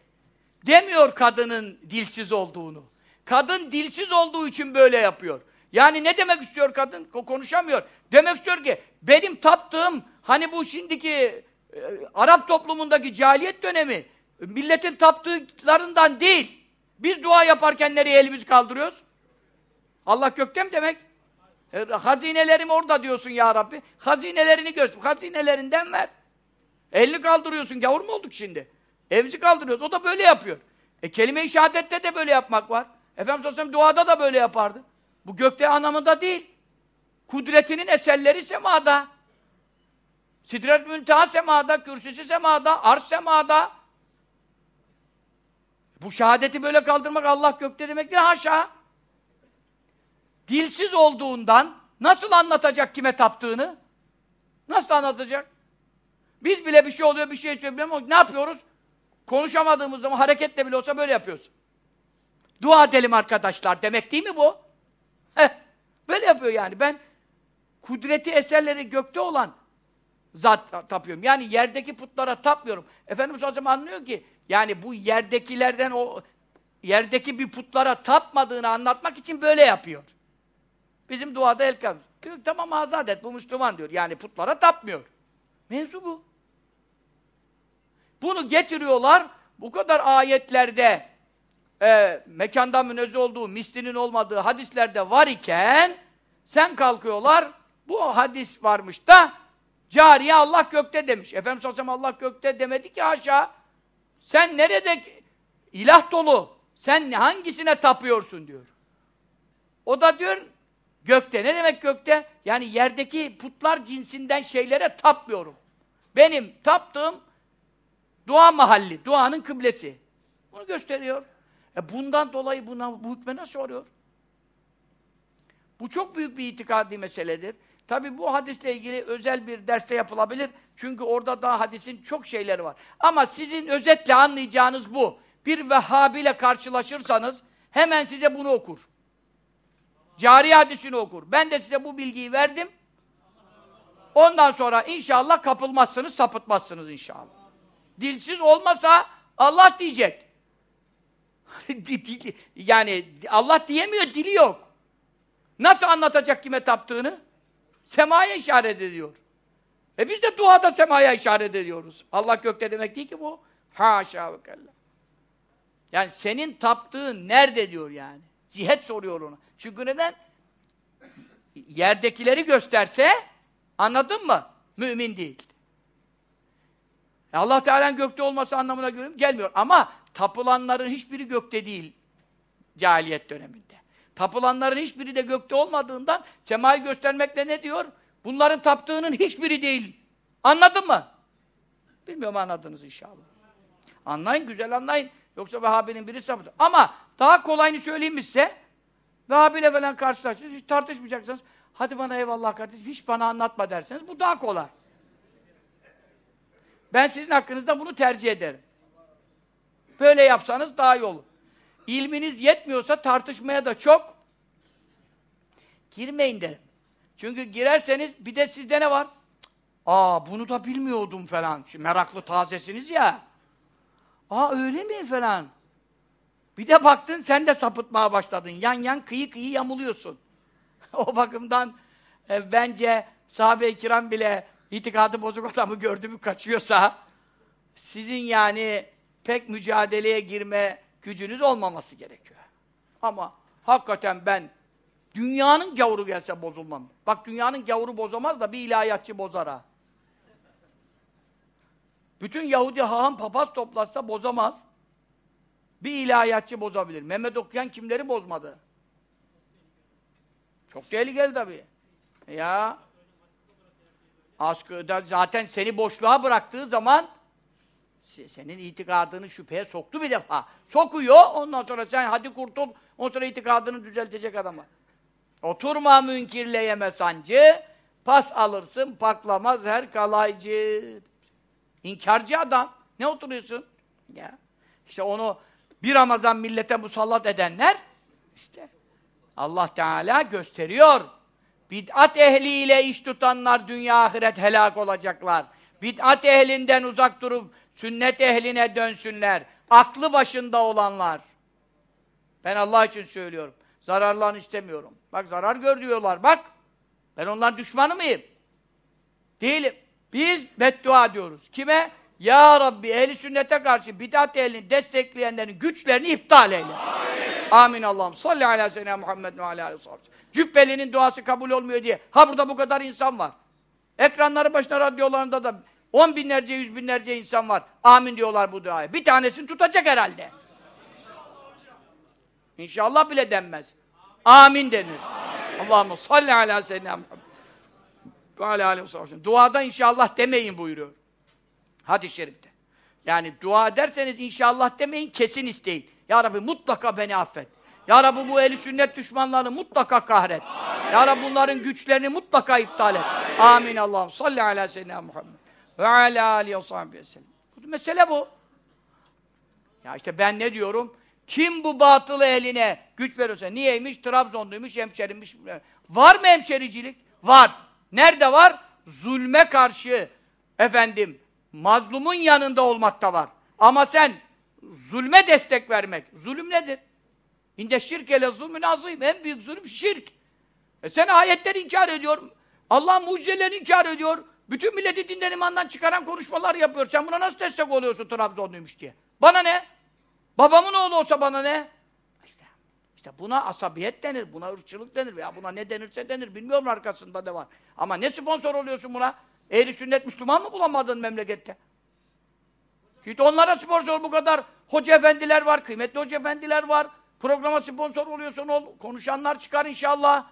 Demiyor kadının dilsiz olduğunu. Kadın dilsiz olduğu için böyle yapıyor. Yani ne demek istiyor kadın? Konuşamıyor. Demek istiyor ki benim taptığım hani bu şimdiki e, Arap toplumundaki cahiliyet dönemi milletin taptıklarından değil. Biz dua yaparken nereye elimizi kaldırıyoruz? Allah gökte mi demek? E, hazinelerim orada diyorsun ya Rabbi. Hazinelerini göster. Hazinelerinden ver. Elini kaldırıyorsun. Gavur mu olduk şimdi? Evimizi kaldırıyoruz. O da böyle yapıyor. E kelime-i şehadette de böyle yapmak var. Efendimiz Aleyhisselam duada da böyle yapardı. Bu gökte anlamında değil. Kudretinin eserleri semada. Sidret münteha semada, kürsüsü semada, arş semada. Bu şehadeti böyle kaldırmak Allah gökte demek değil, haşa. Dilsiz olduğundan nasıl anlatacak kime taptığını? Nasıl anlatacak? Biz bile bir şey oluyor, bir şey söylüyor ne yapıyoruz? Konuşamadığımız zaman hareketle bile olsa böyle yapıyoruz. Dua edelim arkadaşlar demek değil mi bu? Heh, böyle yapıyor yani. Ben kudreti eserleri gökte olan zat tapıyorum. Yani yerdeki putlara tapmıyorum. Efendimiz zaman anlıyor ki yani bu yerdekilerden o yerdeki bir putlara tapmadığını anlatmak için böyle yapıyor. Bizim duada el kalmış. Diyor tamam azat et bu Müslüman diyor. Yani putlara tapmıyor. Mevzu bu. Bunu getiriyorlar. Bu kadar ayetlerde e, mekanda münezzeh olduğu, mislinin olmadığı hadislerde var iken sen kalkıyorlar bu hadis varmış da cariye Allah gökte demiş. Efendimiz sallallahu Allah gökte demedi ki aşağı. Sen nerede ilah dolu? Sen hangisine tapıyorsun diyor. O da diyor gökte. Ne demek gökte? Yani yerdeki putlar cinsinden şeylere tapmıyorum. Benim taptığım dua mahalli, duanın kıblesi. Bunu gösteriyor. E bundan dolayı buna, bu hükme nasıl oluyor? Bu çok büyük bir itikadi meseledir. Tabi bu hadisle ilgili özel bir derste yapılabilir. Çünkü orada daha hadisin çok şeyleri var. Ama sizin özetle anlayacağınız bu. Bir Vehhabi ile karşılaşırsanız hemen size bunu okur. Cari hadisini okur. Ben de size bu bilgiyi verdim. Ondan sonra inşallah kapılmazsınız, sapıtmazsınız inşallah. Dilsiz olmasa Allah diyecek. yani Allah diyemiyor, dili yok. Nasıl anlatacak kime taptığını? Semaya işaret ediyor. E biz de duada semaya işaret ediyoruz. Allah gökte demek değil ki bu. Haşa ve kella. Yani senin taptığın nerede diyor yani. Cihet soruyor ona. Çünkü neden? Yerdekileri gösterse anladın mı? Mümin değil. E Allah Teala'nın gökte olması anlamına göre gelmiyor. Ama tapılanların hiçbiri gökte değil cahiliyet döneminde. Tapılanların hiçbiri de gökte olmadığından semayı göstermekle ne diyor? Bunların taptığının hiçbiri değil. Anladın mı? Bilmiyorum anladınız inşallah. Anlayın, güzel anlayın. Yoksa Vehhabi'nin biri sapıtır. Ama daha kolayını söyleyeyim mi size? Vehhabi'yle falan karşılaştınız, hiç tartışmayacaksınız. Hadi bana eyvallah kardeşim, hiç bana anlatma derseniz bu daha kolay. Ben sizin hakkınızda bunu tercih ederim. Böyle yapsanız daha iyi olur. İlminiz yetmiyorsa tartışmaya da çok girmeyin derim. Çünkü girerseniz bir de sizde ne var? Aa bunu da bilmiyordum falan. Şimdi meraklı tazesiniz ya. Aa öyle mi falan? Bir de baktın sen de sapıtmaya başladın. Yan yan kıyı kıyı yamuluyorsun. o bakımdan e, bence sahabe-i kiram bile itikadı bozuk adamı gördü mü kaçıyorsa sizin yani pek mücadeleye girme gücünüz olmaması gerekiyor. Ama hakikaten ben dünyanın gavuru gelse bozulmam. Bak dünyanın gavuru bozamaz da bir ilahiyatçı bozar ha. Bütün Yahudi haham papaz toplatsa bozamaz. Bir ilahiyatçı bozabilir. Mehmet okuyan kimleri bozmadı? Çok tehlikeli tabii. Ya askıda zaten seni boşluğa bıraktığı zaman senin itikadını şüpheye soktu bir defa. Sokuyor, ondan sonra sen hadi kurtul, ondan sonra itikadını düzeltecek adama. Oturma münkirleyeme sancı, pas alırsın, paklamaz her kalaycı. İnkarcı adam. Ne oturuyorsun? Ya. İşte onu bir Ramazan millete musallat edenler işte Allah Teala gösteriyor. Bid'at ehliyle iş tutanlar dünya ahiret helak olacaklar. Bid'at ehlinden uzak durup sünnet ehline dönsünler. Aklı başında olanlar. Ben Allah için söylüyorum. Zararlarını istemiyorum. Bak zarar gör diyorlar. Bak. Ben onların düşmanı mıyım? Değilim. Biz beddua diyoruz. Kime? Ya Rabbi ehli sünnete karşı bid'at ehlini destekleyenlerin güçlerini iptal eyle. Amin, Amin Allah'ım. Salli ala seyyidina Muhammed ve ala aleyhi Cübbeli'nin duası kabul olmuyor diye. Ha burada bu kadar insan var. Ekranları başına radyolarında da on binlerce, yüz binlerce insan var. Amin diyorlar bu duaya. Bir tanesini tutacak herhalde. İnşallah bile denmez. Amin denir. Allahümme salli ala seyyidina Muhammed ve ala aleyhi Duada inşallah demeyin buyuruyor. Hadis-i şerifte. Yani dua ederseniz inşallah demeyin, kesin isteyin. Ya Rabbi mutlaka beni affet. Ya Rabbi bu eli sünnet düşmanlarını mutlaka kahret. Amin. Ya Rabbi bunların güçlerini mutlaka iptal et. Amin, Amin Allah'ım. Salli ala seyyidina Muhammed. Ve ala aleyhi ve sellem. Mesele bu. Ya işte ben ne diyorum? Kim bu batılı eline güç veriyorsa, niyeymiş? Trabzonluymuş, hemşerimmiş. Var mı hemşericilik? Var. Nerede var? Zulme karşı, efendim, mazlumun yanında olmakta var. Ama sen zulme destek vermek, zulüm nedir? İnde şirk ele zulmün azim. En büyük zulüm şirk. E sen ayetleri inkar ediyor. Allah mucizelerini inkar ediyor. Bütün milleti dinden imandan çıkaran konuşmalar yapıyor. Sen buna nasıl destek oluyorsun Trabzonluymuş diye? Bana ne? Babamın oğlu olsa bana ne? İşte, işte buna asabiyet denir, buna ırkçılık denir veya buna ne denirse denir. Bilmiyorum arkasında ne var. Ama ne sponsor oluyorsun buna? Ehli sünnet Müslüman mı bulamadın memlekette? Git onlara sponsor bu kadar hoca efendiler var, kıymetli hoca efendiler var. Programa sponsor oluyorsun ol, konuşanlar çıkar inşallah.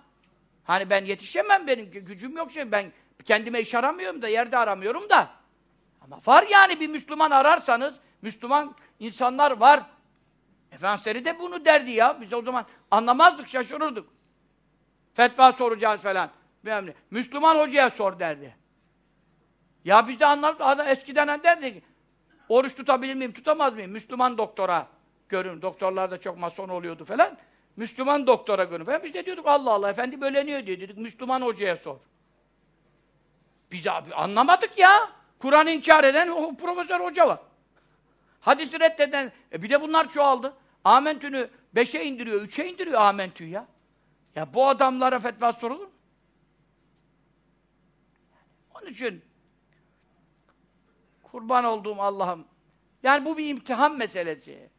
Hani ben yetişemem, benim gücüm yok şimdi. Ben kendime iş aramıyorum da, yerde aramıyorum da. Ama var yani bir Müslüman ararsanız, Müslüman insanlar var. Efendimiz de bunu derdi ya. Biz o zaman anlamazdık, şaşırırdık. Fetva soracağız falan. Müslüman hocaya sor derdi. Ya biz de anladık. Eskiden derdi ki, oruç tutabilir miyim, tutamaz mıyım? Müslüman doktora görün. Doktorlar da çok mason oluyordu falan. Müslüman doktora görün falan. Biz de diyorduk Allah Allah efendi böyle niye diyor dedik. Müslüman hocaya sor. Biz abi anlamadık ya. Kur'an'ı inkar eden o profesör hoca var. Hadisi reddeden, e bir de bunlar çoğaldı. Amentü'nü beşe indiriyor, üçe indiriyor Amentü'yü ya. Ya bu adamlara fetva sorulur mu? Onun için kurban olduğum Allah'ım. Yani bu bir imtihan meselesi.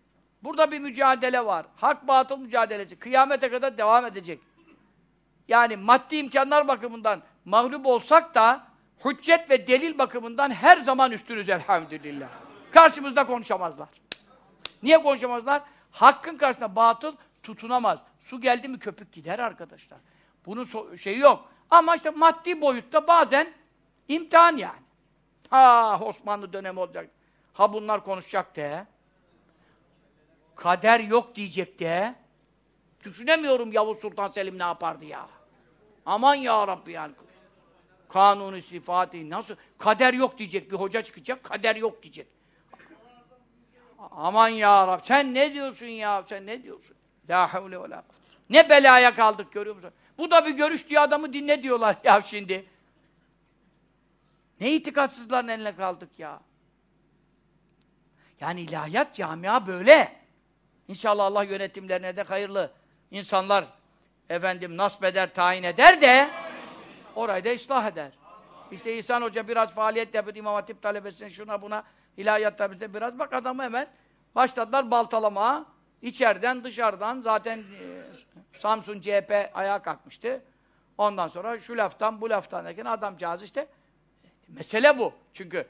Burada bir mücadele var. Hak batıl mücadelesi. Kıyamete kadar devam edecek. Yani maddi imkanlar bakımından mağlup olsak da hüccet ve delil bakımından her zaman üstünüz elhamdülillah. Karşımızda konuşamazlar. Niye konuşamazlar? Hakkın karşısında batıl tutunamaz. Su geldi mi köpük gider arkadaşlar. Bunun so şeyi yok. Ama işte maddi boyutta bazen imtihan yani. Ha Osmanlı dönemi olacak. Ha bunlar konuşacak de kader yok diyecek de düşünemiyorum Yavuz Sultan Selim ne yapardı ya. Aman ya Rabbi yani. Kanunu sıfatı nasıl? Kader yok diyecek bir hoca çıkacak, kader yok diyecek. Aman ya Rabbi sen ne diyorsun ya? Sen ne diyorsun? La havle ve la Ne belaya kaldık görüyor musun? Bu da bir görüş diye adamı dinle diyorlar ya şimdi. Ne itikatsızların eline kaldık ya. Yani ilahiyat camia böyle. İnşallah Allah yönetimlerine de hayırlı insanlar efendim nasip eder, tayin eder de orayı da ıslah eder. İşte İhsan Hoca biraz faaliyet yapıyor İmam Hatip talebesine şuna buna ilahiyat talebesine biraz bak adamı hemen başladılar baltalamaya. İçeriden dışarıdan zaten e, Samsun CHP ayağa kalkmıştı. Ondan sonra şu laftan bu laftan derken adamcağız işte mesele bu. Çünkü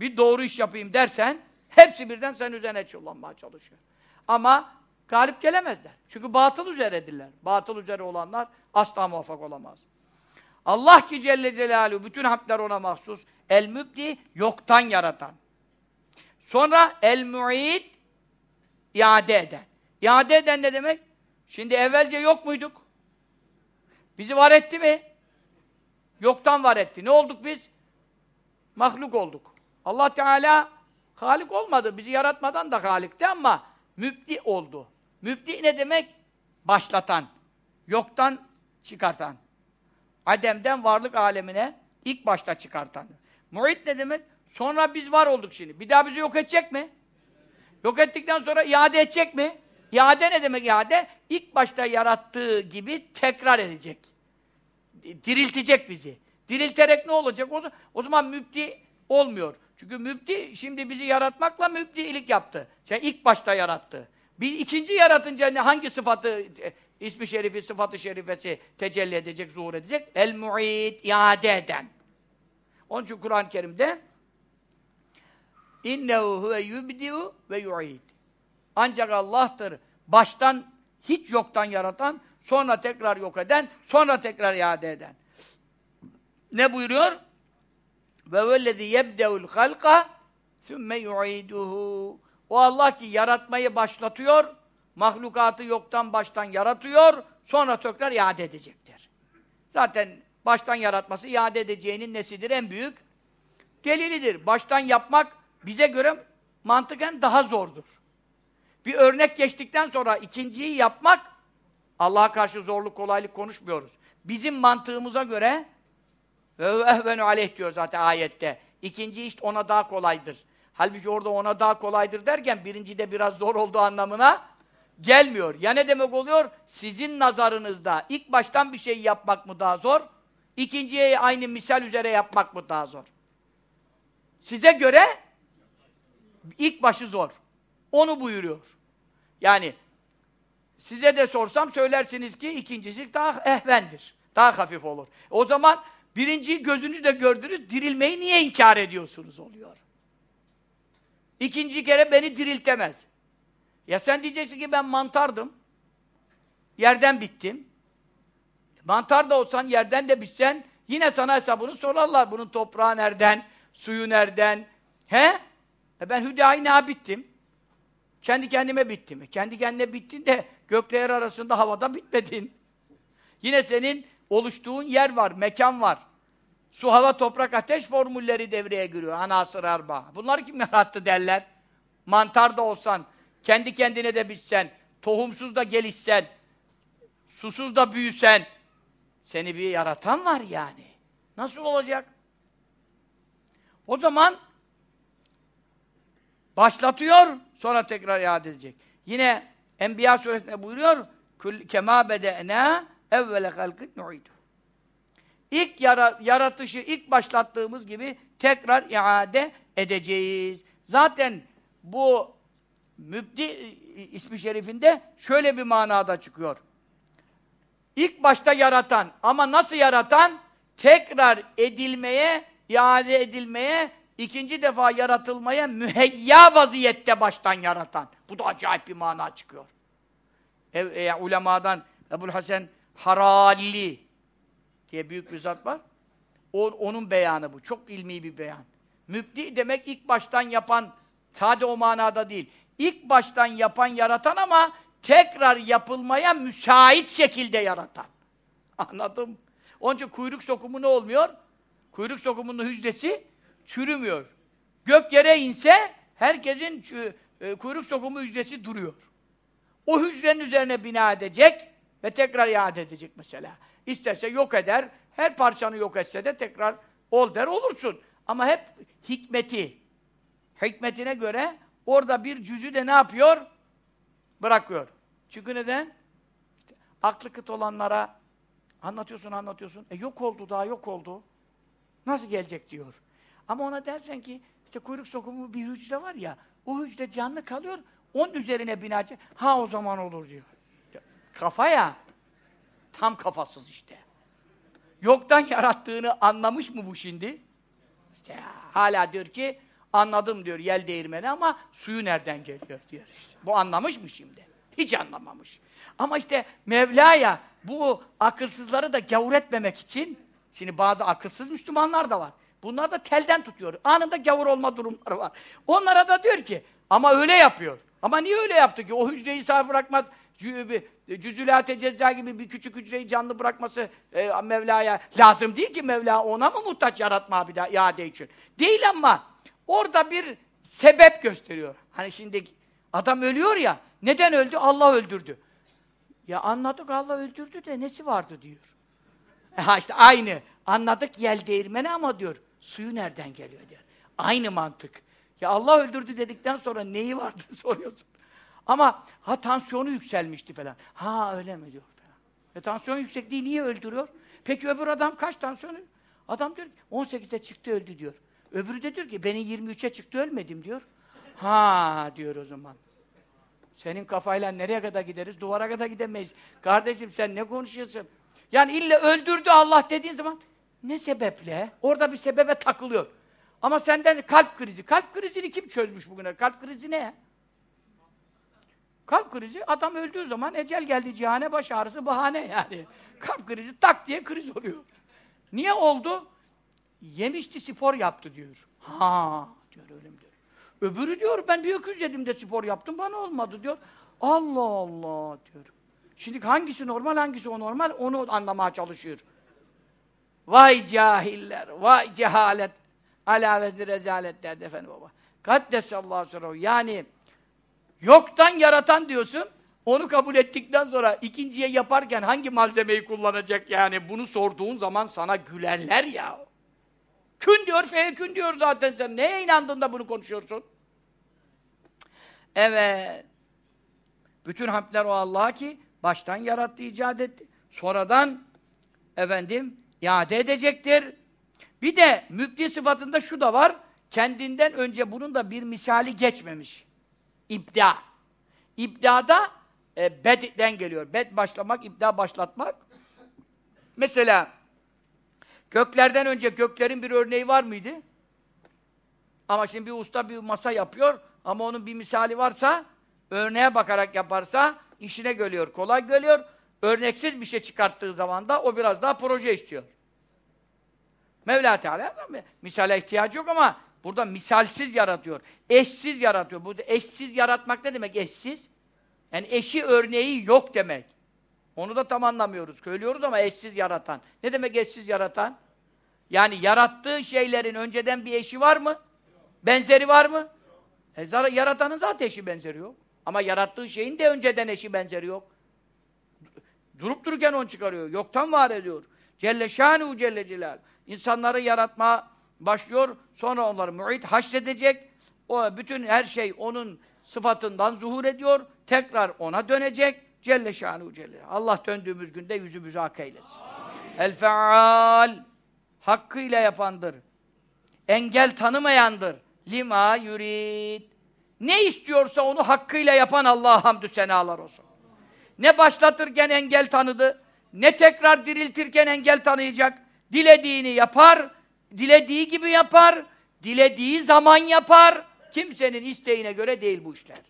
bir doğru iş yapayım dersen hepsi birden sen üzerine çullanmaya çalışıyor. Ama galip gelemezler. Çünkü batıl üzeredirler. Batıl üzere olanlar asla muvaffak olamaz. Allah ki Celle Celaluhu, bütün hamdler ona mahsus. El-Mübdi, yoktan yaratan. Sonra el-Mu'id, iade eden. İade eden ne demek? Şimdi evvelce yok muyduk? Bizi var etti mi? Yoktan var etti. Ne olduk biz? Mahluk olduk. Allah Teala Halik olmadı. Bizi yaratmadan da Halik'ti ama mübdi oldu. Mübdi ne demek? Başlatan, yoktan çıkartan. Adem'den varlık alemine ilk başta çıkartan. Muhit ne demek? Sonra biz var olduk şimdi. Bir daha bizi yok edecek mi? Yok ettikten sonra iade edecek mi? İade ne demek iade? İlk başta yarattığı gibi tekrar edecek. Diriltecek bizi. Dirilterek ne olacak? O zaman, o zaman mübdi olmuyor. Çünkü mübdi şimdi bizi yaratmakla mübdilik yaptı. Yani ilk başta yarattı. Bir ikinci yaratınca hangi sıfatı, e, ismi şerifi, sıfatı şerifesi tecelli edecek, zuhur edecek? El-mu'id, iade eden. Onun için Kur'an-ı Kerim'de innehu huve yubdi'u ve yu'id. Ancak Allah'tır. Baştan, hiç yoktan yaratan, sonra tekrar yok eden, sonra tekrar iade eden. Ne buyuruyor? Ve vellezî yebde'ul halqa sümme yu'iduhu. O Allah ki yaratmayı başlatıyor, mahlukatı yoktan baştan yaratıyor, sonra tekrar iade edecektir. Zaten baştan yaratması iade edeceğinin nesidir? En büyük delilidir. Baştan yapmak bize göre mantıken daha zordur. Bir örnek geçtikten sonra ikinciyi yapmak Allah'a karşı zorluk, kolaylık konuşmuyoruz. Bizim mantığımıza göre ve ehvenu aleyh diyor zaten ayette. İkinci iş ona daha kolaydır. Halbuki orada ona daha kolaydır derken birinci de biraz zor olduğu anlamına gelmiyor. Ya ne demek oluyor? Sizin nazarınızda ilk baştan bir şey yapmak mı daha zor? İkinciye aynı misal üzere yapmak mı daha zor? Size göre ilk başı zor. Onu buyuruyor. Yani size de sorsam söylersiniz ki ikincisi daha ehvendir. Daha hafif olur. O zaman birinciyi gözünüzle gördünüz, dirilmeyi niye inkar ediyorsunuz oluyor. İkinci kere beni diriltemez. Ya sen diyeceksin ki ben mantardım. Yerden bittim. Mantar da olsan, yerden de bitsen yine sana hesabını sorarlar. Bunun toprağı nereden, suyu nereden? He? E ben hüdâine bittim. Kendi kendime bittim. E kendi kendine bittin de gökle yer arasında havada bitmedin. Yine senin oluştuğun yer var, mekan var. Su, hava, toprak, ateş formülleri devreye giriyor. Anasır arba. Bunları kim yarattı derler. Mantar da olsan, kendi kendine de bitsen, tohumsuz da gelişsen, susuz da büyüsen, seni bir yaratan var yani. Nasıl olacak? O zaman başlatıyor, sonra tekrar iade edecek. Yine Enbiya suresinde buyuruyor, kema bede'na evvele halkın nu'idu. İlk yara yaratışı ilk başlattığımız gibi tekrar iade edeceğiz. Zaten bu mübdi ismi şerifinde şöyle bir manada çıkıyor. İlk başta yaratan ama nasıl yaratan? Tekrar edilmeye, iade edilmeye, ikinci defa yaratılmaya müheyya vaziyette baştan yaratan. Bu da acayip bir mana çıkıyor. E, e, ulemadan Ebu'l Hasan Harali diye büyük bir zat var. O, onun beyanı bu. Çok ilmi bir beyan. Mübdi demek ilk baştan yapan, sade o manada değil. İlk baştan yapan, yaratan ama tekrar yapılmaya müsait şekilde yaratan. Anladım. Onun için kuyruk sokumu ne olmuyor? Kuyruk sokumunun hücresi çürümüyor. Gök yere inse herkesin e, kuyruk sokumu hücresi duruyor. O hücrenin üzerine bina edecek ve tekrar iade edecek mesela. İsterse yok eder, her parçanı yok etse de tekrar ol der olursun. Ama hep hikmeti, hikmetine göre orada bir cüzü de ne yapıyor? Bırakıyor. Çünkü neden? İşte aklı kıt olanlara anlatıyorsun anlatıyorsun. E yok oldu daha yok oldu. Nasıl gelecek diyor. Ama ona dersen ki işte kuyruk sokumu bir hücre var ya o hücre canlı kalıyor onun üzerine binacak. Ha o zaman olur diyor. Kafa ya. Tam kafasız işte. Yoktan yarattığını anlamış mı bu şimdi? İşte ya, hala diyor ki anladım diyor yel değirmeni ama suyu nereden geliyor diyor işte. Bu anlamış mı şimdi? Hiç anlamamış. Ama işte Mevla'ya bu akılsızları da gavur etmemek için şimdi bazı akılsız Müslümanlar da var. Bunlar da telden tutuyor. Anında gavur olma durumları var. Onlara da diyor ki ama öyle yapıyor. Ama niye öyle yaptı ki? O hücreyi sağ bırakmaz. Cüzülâte cezza gibi bir küçük hücreyi canlı bırakması e, Mevla'ya lazım değil ki Mevla ona mı muhtaç yaratma bir daha iade için? Değil ama orada bir sebep gösteriyor. Hani şimdi Adam ölüyor ya. Neden öldü? Allah öldürdü. Ya anladık Allah öldürdü de nesi vardı diyor. Ha işte aynı. Anladık yel değirmeni ama diyor. Suyu nereden geliyor diyor. Aynı mantık. Ya Allah öldürdü dedikten sonra neyi vardı soruyorsun. Ama ha tansiyonu yükselmişti falan. Ha öyle mi diyor falan. E tansiyon yüksekliği niye öldürüyor? Peki öbür adam kaç tansiyonu? Adam diyor ki 18'e çıktı öldü diyor. Öbürü de diyor ki beni 23'e çıktı ölmedim diyor. Ha diyor o zaman. Senin kafayla nereye kadar gideriz? Duvara kadar gidemeyiz. Kardeşim sen ne konuşuyorsun? Yani illa öldürdü Allah dediğin zaman ne sebeple? Orada bir sebebe takılıyor. Ama senden kalp krizi. Kalp krizini kim çözmüş bugüne? Kalp krizi ne? Kalp krizi adam öldüğü zaman ecel geldi cihane baş ağrısı bahane yani. Kalp krizi tak diye kriz oluyor. Niye oldu? Yemişti spor yaptı diyor. Ha diyor öyle mi diyor. Öbürü diyor ben bir öküz yedim de spor yaptım bana olmadı diyor. Allah Allah diyor. Şimdi hangisi normal hangisi o normal onu anlamaya çalışıyor. Vay cahiller, vay cehalet. Ala vezni rezalet derdi efendim baba. Kaddesallahu sırrı. Yani yoktan yaratan diyorsun. Onu kabul ettikten sonra ikinciye yaparken hangi malzemeyi kullanacak yani bunu sorduğun zaman sana gülerler ya. Kün diyor, feyekün diyor zaten sen. Neye inandın da bunu konuşuyorsun? Evet. Bütün hamdler o Allah'a ki baştan yarattı, icat etti. Sonradan efendim iade edecektir. Bir de mübdi sıfatında şu da var. Kendinden önce bunun da bir misali geçmemiş. İbda. İbdada e, bed'den geliyor. Bed başlamak, ibda başlatmak. Mesela göklerden önce göklerin bir örneği var mıydı? Ama şimdi bir usta bir masa yapıyor ama onun bir misali varsa örneğe bakarak yaparsa işine geliyor, kolay geliyor. Örneksiz bir şey çıkarttığı zaman da o biraz daha proje istiyor. Mevla Teala misale ihtiyacı yok ama burada misalsiz yaratıyor. Eşsiz yaratıyor. Burada eşsiz yaratmak ne demek eşsiz? Yani eşi örneği yok demek. Onu da tam anlamıyoruz. Söylüyoruz ama eşsiz yaratan. Ne demek eşsiz yaratan? Yani yarattığı şeylerin önceden bir eşi var mı? Benzeri var mı? E, yaratanın zaten eşi benzeri yok. Ama yarattığı şeyin de önceden eşi benzeri yok. Durup dururken onu çıkarıyor. Yoktan var ediyor. Celle şânuhu celle celal. İnsanları yaratma başlıyor. Sonra onları muhit haşredecek. O bütün her şey onun sıfatından zuhur ediyor. Tekrar ona dönecek. Celle şânuhu celle. Allah döndüğümüz günde yüzümüzü hak eylesin. El feal hakkıyla yapandır. Engel tanımayandır. Lima yurid. Ne istiyorsa onu hakkıyla yapan Allah'a hamdü senalar olsun. Ne başlatırken engel tanıdı, ne tekrar diriltirken engel tanıyacak. Dilediğini yapar, dilediği gibi yapar, dilediği zaman yapar. Kimsenin isteğine göre değil bu işler.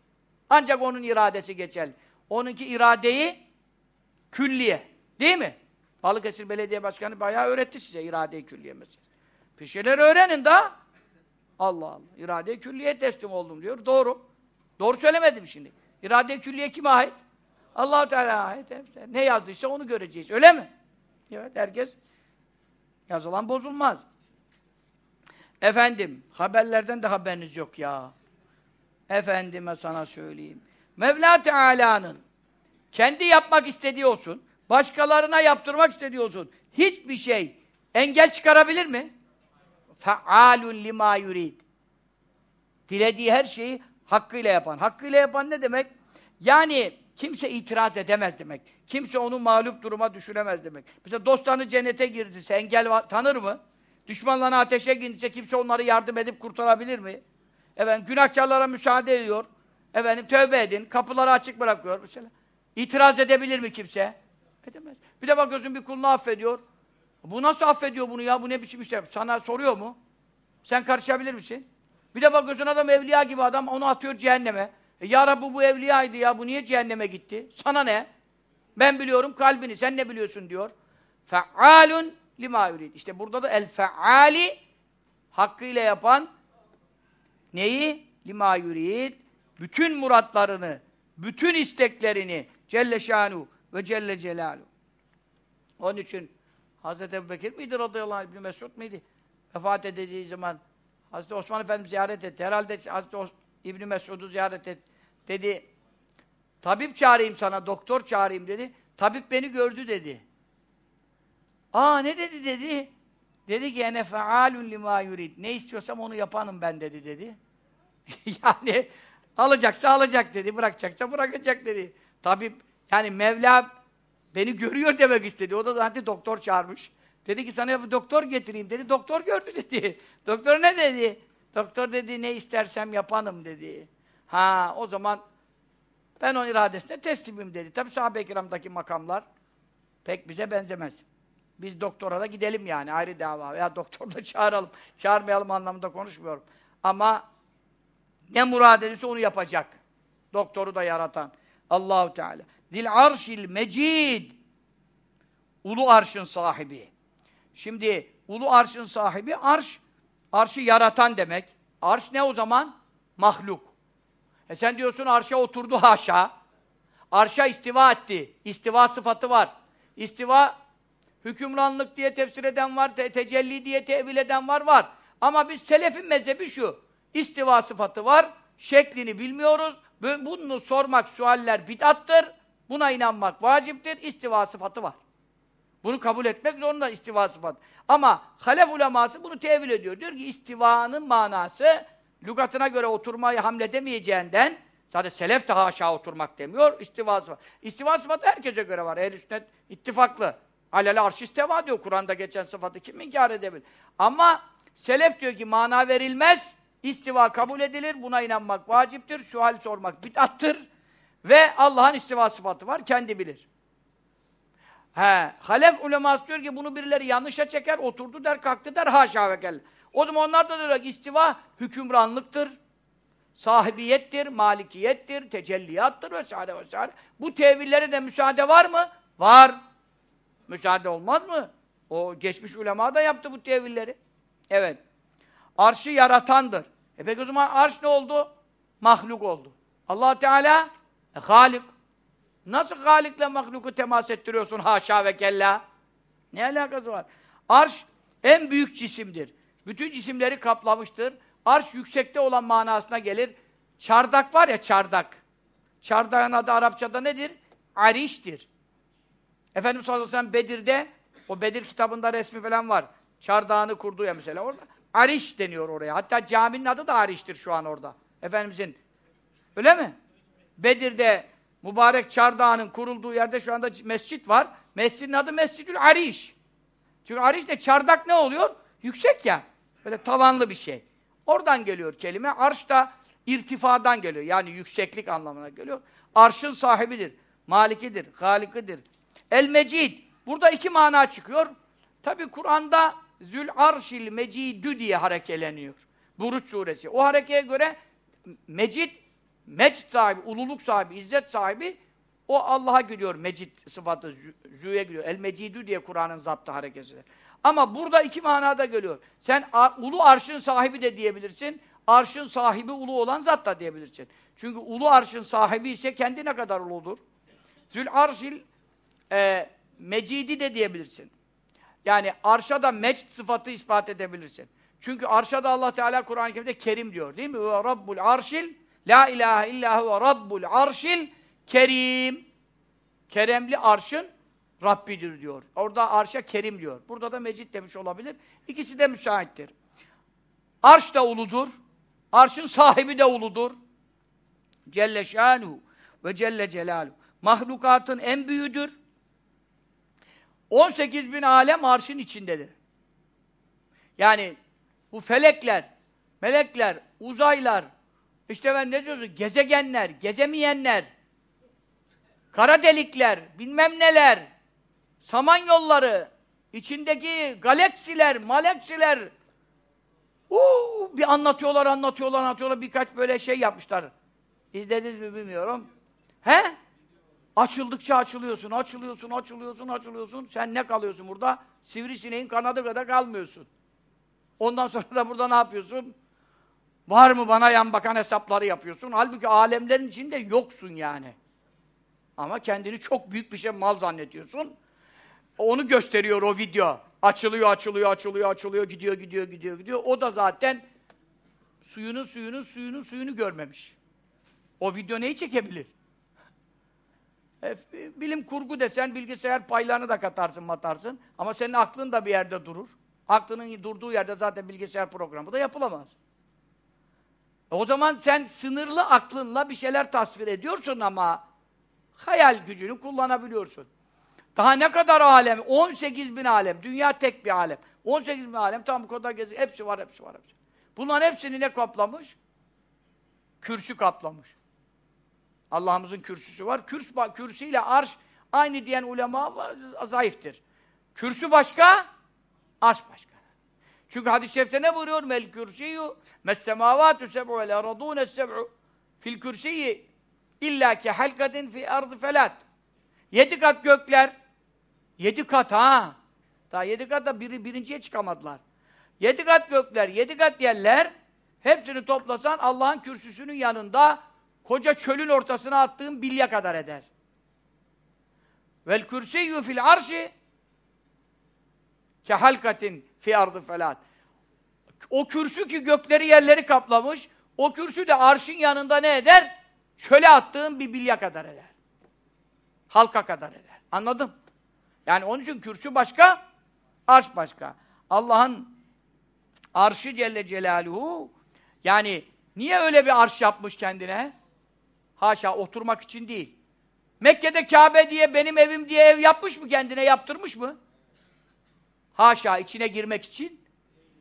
Ancak onun iradesi geçer. Onunki iradeyi külliye. Değil mi? Balıkesir Belediye Başkanı bayağı öğretti size iradeyi külliye mesela. Bir şeyler öğrenin daha. Allah Allah. İrade-i külliye teslim oldum diyor. Doğru. Doğru söylemedim şimdi. İrade-i külliye kime ait? allah Teala ait. Ne yazdıysa onu göreceğiz. Öyle mi? Evet, herkes yazılan bozulmaz. Efendim, haberlerden de haberiniz yok ya. Efendime sana söyleyeyim. Mevla Teala'nın kendi yapmak istediği olsun, başkalarına yaptırmak istediği olsun, hiçbir şey engel çıkarabilir mi? Fealun lima yurid. Dilediği her şeyi hakkıyla yapan. Hakkıyla yapan ne demek? Yani kimse itiraz edemez demek. Kimse onu mağlup duruma düşüremez demek. Mesela dostlarını cennete girdiyse engel tanır mı? Düşmanlarına ateşe girdiyse kimse onları yardım edip kurtarabilir mi? Efendim günahkarlara müsaade ediyor. Efendim tövbe edin. Kapıları açık bırakıyor mesela. İtiraz edebilir mi kimse? Edemez. Bir de bakıyorsun bir kulunu affediyor. Bu nasıl affediyor bunu ya? Bu ne biçim işte? Sana soruyor mu? Sen karışabilir misin? Bir de bakıyorsun adam evliya gibi adam onu atıyor cehenneme. E ya Rabbi bu evliyaydı ya bu niye cehenneme gitti? Sana ne? Ben biliyorum kalbini sen ne biliyorsun diyor. Fealun lima yurid. İşte burada da el feali hakkıyla yapan neyi? Lima yurid. Bütün muratlarını, bütün isteklerini Celle şanu ve Celle celalu. Onun için Hazreti Ebu Bekir miydi radıyallahu anh, İbni Mesud miydi? Vefat edeceği zaman Hazreti Osman Efendimiz ziyaret etti. Herhalde Hazreti İbni Mesud'u ziyaret etti. Dedi, tabip çağırayım sana, doktor çağırayım dedi. Tabip beni gördü dedi. Aa ne dedi dedi. Dedi ki ene fealun lima yurid. Ne istiyorsam onu yapanım ben dedi dedi. yani alacaksa alacak dedi, bırakacaksa bırakacak dedi. Tabip yani Mevla beni görüyor demek istedi. O da zaten doktor çağırmış. Dedi ki sana bir doktor getireyim dedi. Doktor gördü dedi. Doktor ne dedi? Doktor dedi ne istersem yapanım dedi. Ha o zaman ben onun iradesine teslimim dedi. Tabi sahabe-i makamlar pek bize benzemez. Biz doktora da gidelim yani ayrı dava. Veya doktor da çağıralım. Çağırmayalım anlamında konuşmuyorum. Ama ne murad edilse onu yapacak. Doktoru da yaratan. Allahu Teala. Dil arşil mecid. Ulu arşın sahibi. Şimdi ulu arşın sahibi arş, arşı yaratan demek. Arş ne o zaman? Mahluk. E sen diyorsun arşa oturdu haşa. Arşa istiva etti. İstiva sıfatı var. İstiva hükümranlık diye tefsir eden var, te tecelli diye tevil eden var, var. Ama biz selefin mezhebi şu. İstiva sıfatı var, şeklini bilmiyoruz. Bunu sormak, sualler bid'attır. Buna inanmak vaciptir. İstiva sıfatı var. Bunu kabul etmek zorunda istiva sıfatı. Ama halef uleması bunu tevil ediyor. Diyor ki istivanın manası lügatına göre oturmayı hamledemeyeceğinden zaten selef de haşa oturmak demiyor. İstiva sıfatı. İstiva sıfatı herkese göre var. Ehl-i sünnet ittifaklı. Alel arş isteva diyor. Kur'an'da geçen sıfatı kim inkar edebilir? Ama selef diyor ki mana verilmez. İstiva kabul edilir. Buna inanmak vaciptir. Sual sormak bid'attır. Ve Allah'ın istiva sıfatı var. Kendi bilir. He, halef uleması diyor ki bunu birileri yanlışa çeker, oturdu der, kalktı der, haşa ve kelle. O zaman onlar da diyorlar ki istiva hükümranlıktır, sahibiyettir, malikiyettir, tecelliyattır vesaire vesaire. Bu tevillere de müsaade var mı? Var. Müsaade olmaz mı? O geçmiş ulema da yaptı bu tevilleri. Evet. Arşı yaratandır. E peki o zaman arş ne oldu? Mahluk oldu. allah Teala e, Halik. Nasıl Halik'le mahluku temas ettiriyorsun haşa ve kella? Ne alakası var? Arş en büyük cisimdir. Bütün cisimleri kaplamıştır. Arş yüksekte olan manasına gelir. Çardak var ya çardak. Çardağın adı Arapçada nedir? Ariş'tir. Efendimiz sallallahu aleyhi ve sellem Bedir'de, o Bedir kitabında resmi falan var. Çardağını kurdu ya mesela orada. Ariş deniyor oraya. Hatta caminin adı da Ariş'tir şu an orada. Efendimizin. Öyle mi? Bedir'de mübarek çardağının kurulduğu yerde şu anda mescit var. Mescidin adı Mescidül Ariş. Çünkü Ariş de çardak ne oluyor? Yüksek ya. Böyle tavanlı bir şey. Oradan geliyor kelime. Arş da irtifadan geliyor. Yani yükseklik anlamına geliyor. Arşın sahibidir. Malikidir, halikidir. El-Mecid. Burada iki mana çıkıyor. Tabi Kur'an'da Zül Arşil Mecidü diye harekeleniyor. Buruç suresi. O harekeye göre Mecid, Mecid sahibi, ululuk sahibi, izzet sahibi o Allah'a gidiyor Mecid sıfatı, Zü'ye gidiyor. El-Mecidü diye Kur'an'ın zaptı hareketi. Ama burada iki manada geliyor. Sen ulu arşın sahibi de diyebilirsin. Arşın sahibi ulu olan zat da diyebilirsin. Çünkü ulu arşın sahibi ise kendi ne kadar uludur? Zül arşil e, mecidi de diyebilirsin. Yani arşa da mecd sıfatı ispat edebilirsin. Çünkü arşa da Allah Teala Kur'an-ı Kerim'de kerim diyor değil mi? Ve rabbul arşil la ilahe illa huve rabbul arşil kerim. Keremli arşın Rabbidir diyor. Orada arşa kerim diyor. Burada da mecid demiş olabilir. İkisi de müsaittir. Arş da uludur. Arşın sahibi de uludur. Celle şanuhu ve celle celaluhu. Mahlukatın en büyüğüdür. 18 bin alem arşın içindedir. Yani bu felekler, melekler, uzaylar, işte ben ne diyorsun, gezegenler, gezemeyenler, kara delikler, bilmem neler, samanyolları, içindeki galaksiler, maleksiler, Uuu, bir anlatıyorlar, anlatıyorlar, anlatıyorlar, birkaç böyle şey yapmışlar. İzlediniz mi bilmiyorum. He? Açıldıkça açılıyorsun, açılıyorsun, açılıyorsun, açılıyorsun. Sen ne kalıyorsun burada? Sivrisineğin kanadı kadar kalmıyorsun. Ondan sonra da burada ne yapıyorsun? Var mı bana yan bakan hesapları yapıyorsun. Halbuki alemlerin içinde yoksun yani. Ama kendini çok büyük bir şey mal zannediyorsun. Onu gösteriyor o video. Açılıyor, açılıyor, açılıyor, açılıyor, gidiyor, gidiyor, gidiyor, gidiyor. O da zaten suyunun suyunun suyunun suyunu görmemiş. O video neyi çekebilir? E, bilim kurgu desen bilgisayar paylarını da katarsın matarsın. Ama senin aklın da bir yerde durur. Aklının durduğu yerde zaten bilgisayar programı da yapılamaz. E, o zaman sen sınırlı aklınla bir şeyler tasvir ediyorsun ama hayal gücünü kullanabiliyorsun. Daha ne kadar alem? 18 bin alem. Dünya tek bir alem. 18 bin alem. Tam bu kadar geziyor. Hepsi var, hepsi var. Hepsi. Bunların hepsini ne kaplamış? Kürsü kaplamış. Allah'ımızın kürsüsü var. Kürs, kürsüyle arş aynı diyen ulema zayıftır. Kürsü başka, arş başka. Çünkü hadis-i şerifte ne buyuruyor? Mel kürsiyyu mes semavatu seb'u vel aradûne seb'u fil kürsiyyi illa ki halkatin fi ardı felat. Yedi kat gökler, yedi kat ha. Daha yedi katta biri, birinciye çıkamadılar. Yedi kat gökler, yedi kat yerler, hepsini toplasan Allah'ın kürsüsünün yanında koca çölün ortasına attığın bilye kadar eder. Vel kürsiyyü fil arşi ke halkatin fi ardı felat. O kürsü ki gökleri yerleri kaplamış, o kürsü de arşın yanında ne eder? Çöle attığın bir bilye kadar eder. Halka kadar eder. Anladım. Yani onun için kürsü başka, arş başka. Allah'ın arşı Celle Celaluhu yani niye öyle bir arş yapmış kendine? Haşa oturmak için değil. Mekke'de Kabe diye benim evim diye ev yapmış mı kendine yaptırmış mı? Haşa içine girmek için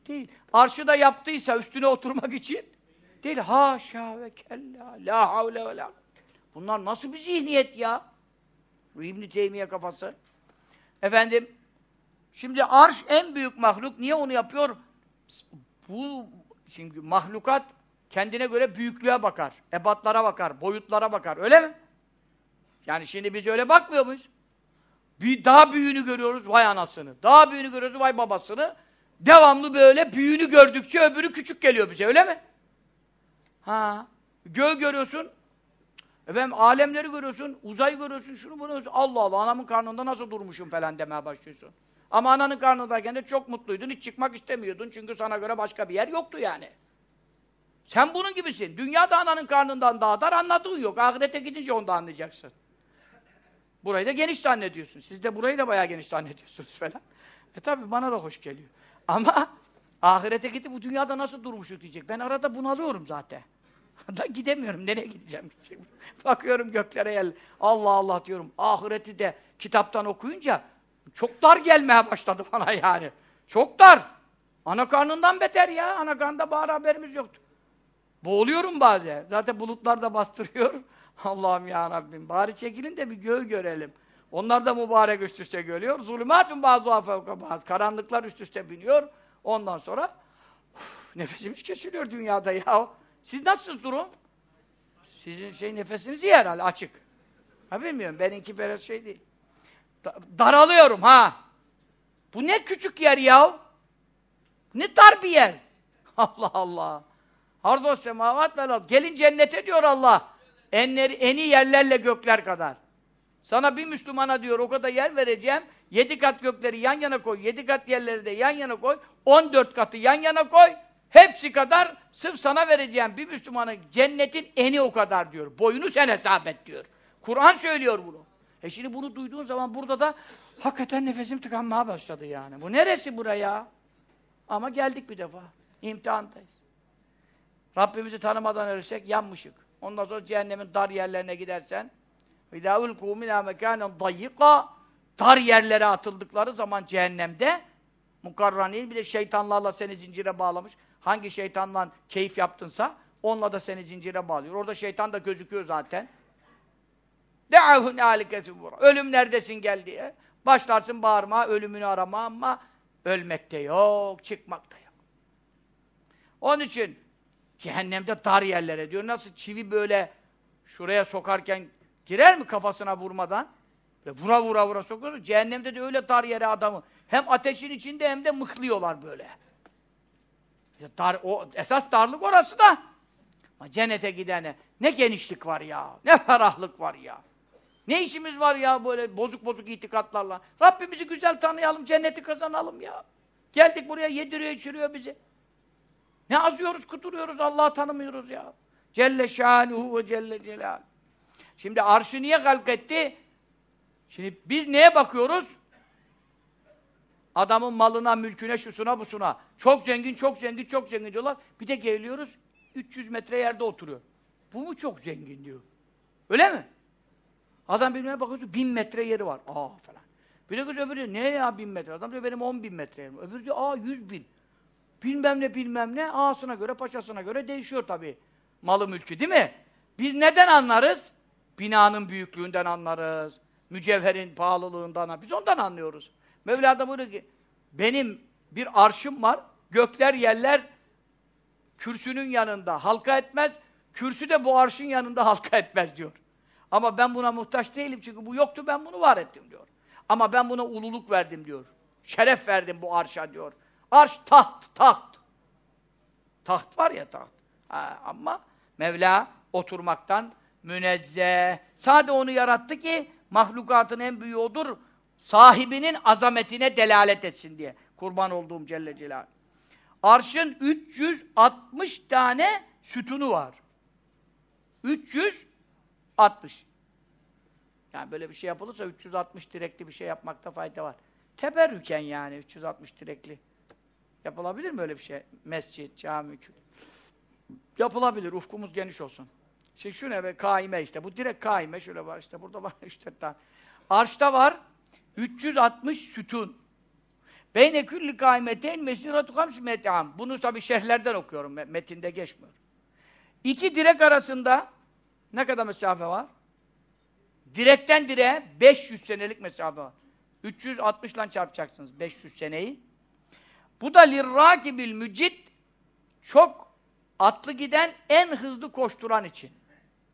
değil. Arşı da yaptıysa üstüne oturmak için değil. Haşa ve kella la havle ve la. Bunlar nasıl bir zihniyet ya? İbn Teymiye kafası. Efendim şimdi arş en büyük mahluk. Niye onu yapıyor? Bu şimdi mahlukat kendine göre büyüklüğe bakar, ebatlara bakar, boyutlara bakar. Öyle mi? Yani şimdi biz öyle bakmıyor muyuz? Bir daha büyüğünü görüyoruz, vay anasını. Daha büyüğünü görüyoruz, vay babasını. Devamlı böyle büyüğünü gördükçe öbürü küçük geliyor bize, öyle mi? Ha. Göğü görüyorsun, efendim alemleri görüyorsun, uzay görüyorsun, şunu bunu görüyorsun. Allah Allah, anamın karnında nasıl durmuşum falan demeye başlıyorsun. Ama ananın karnındayken de çok mutluydun, hiç çıkmak istemiyordun çünkü sana göre başka bir yer yoktu yani. Sen bunun gibisin. Dünyada ananın karnından daha dar anladığın yok. Ahirete gidince onu da anlayacaksın. Burayı da geniş zannediyorsun. Siz de burayı da bayağı geniş zannediyorsunuz falan. E tabi bana da hoş geliyor. Ama ahirete gidip bu dünyada nasıl durmuşuk diyecek. Ben arada bunalıyorum zaten. da gidemiyorum. Nereye gideceğim? Bakıyorum göklere yer. Allah Allah diyorum. Ahireti de kitaptan okuyunca çok dar gelmeye başladı bana yani. Çok dar. Ana karnından beter ya. Ana karnında bağır haberimiz yoktu. Boğuluyorum bazen. Zaten bulutlar da bastırıyor. Allah'ım ya Rabbim. Bari çekilin de bir göğü görelim. Onlar da mübarek üst üste görüyor. Zulümatun bazı fevka bazı. Karanlıklar üst üste biniyor. Ondan sonra uf, nefesimiz kesiliyor dünyada ya. Siz nasılsınız durum? Sizin şey nefesiniz iyi herhalde açık. Ha bilmiyorum. Benimki biraz şey değil. Da daralıyorum ha. Bu ne küçük yer ya. Ne dar bir yer. Allah Allah. Hardo semavat vel Gelin cennete diyor Allah. Enleri, eni yerlerle gökler kadar. Sana bir Müslümana diyor o kadar yer vereceğim. Yedi kat gökleri yan yana koy. Yedi kat yerleri de yan yana koy. On dört katı yan yana koy. Hepsi kadar sırf sana vereceğim bir Müslümana cennetin eni o kadar diyor. Boyunu sen hesap et diyor. Kur'an söylüyor bunu. E şimdi bunu duyduğun zaman burada da hakikaten nefesim tıkanmaya başladı yani. Bu neresi buraya? Ama geldik bir defa. İmtihandayız. Rabbimizi tanımadan ölürsek yanmışık. Ondan sonra cehennemin dar yerlerine gidersen اِذَا اُلْقُوا مِنَا مَكَانًا ضَيِّقًا Dar yerlere atıldıkları zaman cehennemde mukarranin bir de şeytanlarla seni zincire bağlamış. Hangi şeytanla keyif yaptınsa onunla da seni zincire bağlıyor. Orada şeytan da gözüküyor zaten. دَعَهُ نَالِكَ Ölüm neredesin gel diye. Başlarsın bağırma, ölümünü arama ama ölmek de yok, çıkmak da yok. Onun için Cehennemde dar yerlere diyor. Nasıl çivi böyle şuraya sokarken girer mi kafasına vurmadan? Ve vura vura vura sokuyor. Cehennemde de öyle dar yere adamı. Hem ateşin içinde hem de mıhlıyorlar böyle. Dar, o, esas darlık orası da. Ama cennete gidene ne genişlik var ya, ne ferahlık var ya. Ne işimiz var ya böyle bozuk bozuk itikatlarla. Rabbimizi güzel tanıyalım, cenneti kazanalım ya. Geldik buraya yediriyor, içiriyor bizi. Ne azıyoruz, kuturuyoruz, Allah'ı tanımıyoruz ya. Celle şanuhu ve celle celal. Şimdi arşı niye halk etti? Şimdi biz neye bakıyoruz? Adamın malına, mülküne, şusuna, busuna. Çok zengin, çok zengin, çok zengin diyorlar. Bir de geliyoruz, 300 metre yerde oturuyor. Bu mu çok zengin diyor. Öyle mi? Adam bilmeye bakıyorsun, bin metre yeri var. Aa falan. Bir de kız öbürü ne ya bin metre? Adam diyor benim on bin metre yerim. Öbürü diyor aa yüz bin. Bilmem ne bilmem ne. Ağasına göre, paşasına göre değişiyor tabii. Malı mülkü değil mi? Biz neden anlarız? Binanın büyüklüğünden anlarız. Mücevherin pahalılığından. Biz ondan anlıyoruz. Mevla da buyuruyor ki benim bir arşım var. Gökler yerler kürsünün yanında halka etmez. Kürsü de bu arşın yanında halka etmez diyor. Ama ben buna muhtaç değilim çünkü bu yoktu ben bunu var ettim diyor. Ama ben buna ululuk verdim diyor. Şeref verdim bu arşa diyor. Arş taht, taht. Taht var ya taht. Ha, ama Mevla oturmaktan münezzeh. Sade onu yarattı ki mahlukatın en büyüğü odur. Sahibinin azametine delalet etsin diye. Kurban olduğum Celle Celal. Arşın 360 tane sütunu var. 360. Yani böyle bir şey yapılırsa 360 direkli bir şey yapmakta fayda var. Teberrüken yani 360 direkli. Yapılabilir mi öyle bir şey? Mescit, cami, kül. Yapılabilir, ufkumuz geniş olsun. Şimdi şu ne be, kaime işte. Bu direkt kaime, şöyle var işte, burada var 3-4 tane. Arşta var 360 sütun. Beyne külli kaimeteyn mesiratu hamsi met'am. Bunu tabi şerhlerden okuyorum, metinde geçmiyor. İki direk arasında ne kadar mesafe var? Direkten direğe 500 senelik mesafe var. 360 ile çarpacaksınız 500 seneyi. Bu da lirrakibil mücid çok atlı giden en hızlı koşturan için.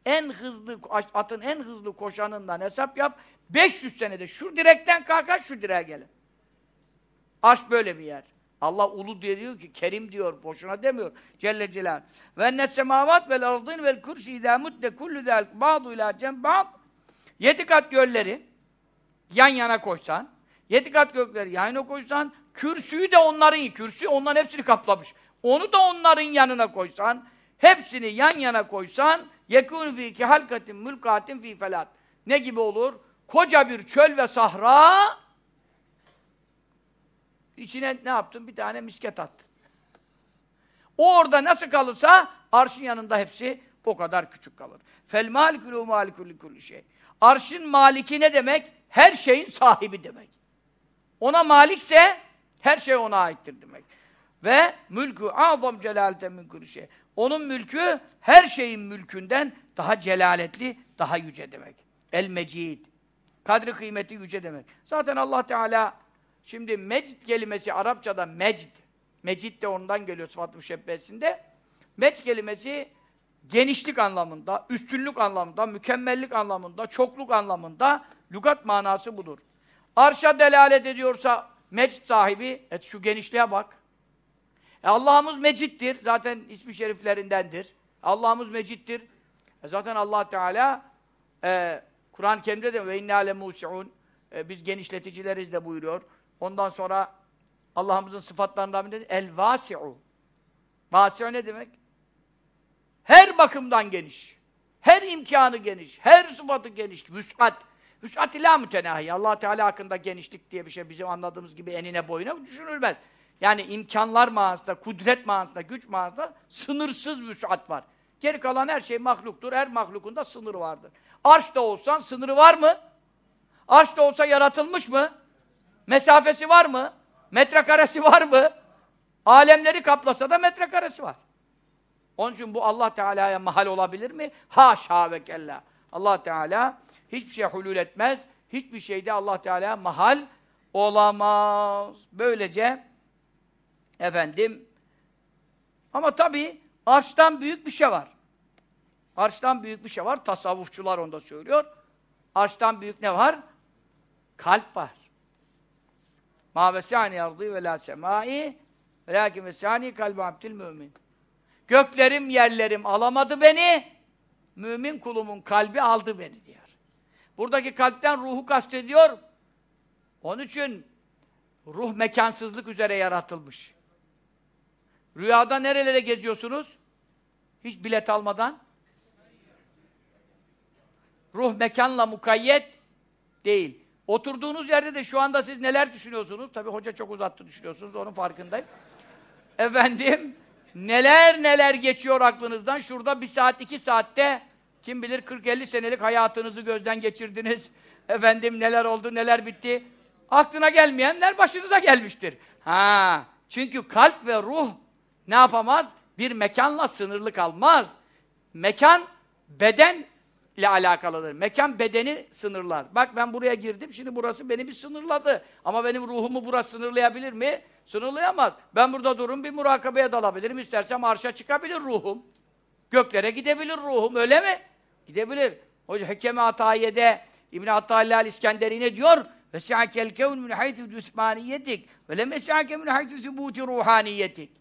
En hızlı atın en hızlı koşanından hesap yap. 500 senede şu direkten kalkar şu direğe gelin. Aşk böyle bir yer. Allah ulu diyor ki kerim diyor boşuna demiyor Celle Celal. Ve ne semavat vel ardın vel kursi idâ mudde kullu zâlik ba'du ilâ cem ba'd Yedi kat gölleri yan yana koysan, yedi kat gökleri yan yana koysan, kürsüyü de onların, kürsü onların hepsini kaplamış. Onu da onların yanına koysan, hepsini yan yana koysan, yekûn fî ki halkatin mülkâtin fî felât. Ne gibi olur? Koca bir çöl ve sahra, içine ne yaptın? Bir tane misket attın. O orada nasıl kalırsa, arşın yanında hepsi o kadar küçük kalır. Fel malikülü malikülü kulli şey. Arşın maliki ne demek? Her şeyin sahibi demek. Ona malikse her şey ona aittir demek. Ve mülkü azam celalete min şey. Onun mülkü her şeyin mülkünden daha celaletli, daha yüce demek. El mecid. Kadri kıymeti yüce demek. Zaten Allah Teala şimdi mecid kelimesi Arapçada mecd. Mecid de ondan geliyor sıfat müşebbesinde. Mecd kelimesi genişlik anlamında, üstünlük anlamında, mükemmellik anlamında, çokluk anlamında lügat manası budur. Arşa delalet ediyorsa mecid sahibi, et şu genişliğe bak. E Allah'ımız mecittir, zaten ismi şeriflerindendir. Allah'ımız mecittir. E zaten Allah Teala e, Kur'an-ı Kerim'de de ve inna le e, biz genişleticileriz de buyuruyor. Ondan sonra Allah'ımızın sıfatlarından biri el vasi'u. Vasi'u ne demek? Her bakımdan geniş. Her imkanı geniş. Her sıfatı geniş. Vüs'at. Vüs'at ila mütenahi. allah Teala hakkında genişlik diye bir şey bizim anladığımız gibi enine boyuna düşünülmez. Yani imkanlar manasında, kudret manasında, güç manasında sınırsız vüs'at var. Geri kalan her şey mahluktur. Her mahlukunda sınır vardır. Arş da olsan sınırı var mı? Arş da olsa yaratılmış mı? Mesafesi var mı? Metrekaresi var mı? Alemleri kaplasa da metrekaresi var. Onun için bu Allah Teala'ya mahal olabilir mi? Haşa ve kella. Allah Teala hiçbir şey hulul etmez. Hiçbir şeyde Allah Teala'ya mahal olamaz. Böylece efendim ama tabii arştan büyük bir şey var. Arştan büyük bir şey var. Tasavvufçular onda söylüyor. Arştan büyük ne var? Kalp var. Ma vesani ardı ve la semai ve lakin vesani kalbi abdil mümin. Göklerim, yerlerim alamadı beni. Mümin kulumun kalbi aldı beni diyor. Buradaki kalpten ruhu kastediyor. Onun için ruh mekansızlık üzere yaratılmış. Rüyada nerelere geziyorsunuz? Hiç bilet almadan. Ruh mekanla mukayyet değil. Oturduğunuz yerde de şu anda siz neler düşünüyorsunuz? Tabii hoca çok uzattı düşünüyorsunuz, onun farkındayım. Efendim, neler neler geçiyor aklınızdan. Şurada bir saat, iki saatte kim bilir 40-50 senelik hayatınızı gözden geçirdiniz. Efendim neler oldu, neler bitti. Aklına gelmeyenler başınıza gelmiştir. Ha, çünkü kalp ve ruh ne yapamaz? Bir mekanla sınırlı kalmaz. Mekan bedenle alakalıdır. Mekan bedeni sınırlar. Bak ben buraya girdim, şimdi burası beni bir sınırladı. Ama benim ruhumu burası sınırlayabilir mi? Sınırlayamaz. Ben burada durum bir murakabeye dalabilirim. İstersem arşa çıkabilir ruhum. Göklere gidebilir ruhum, öyle mi? Gidebilir. Hoca Hekeme Atayiye'de İbn Hattallal İskenderi ne diyor? Vesâkel kevn min haythu cüsmaniyetik ve lem esâke min haythu sübûti ruhaniyetik.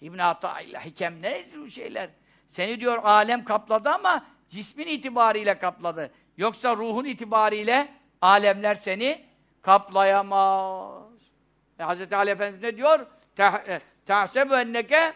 İbn Atayla Hikem ne şeyler? Seni diyor alem kapladı ama cismin itibariyle kapladı. Yoksa ruhun itibariyle alemler seni kaplayamaz. E, Hz. Ali Efendimiz ne diyor? Tahsebu enneke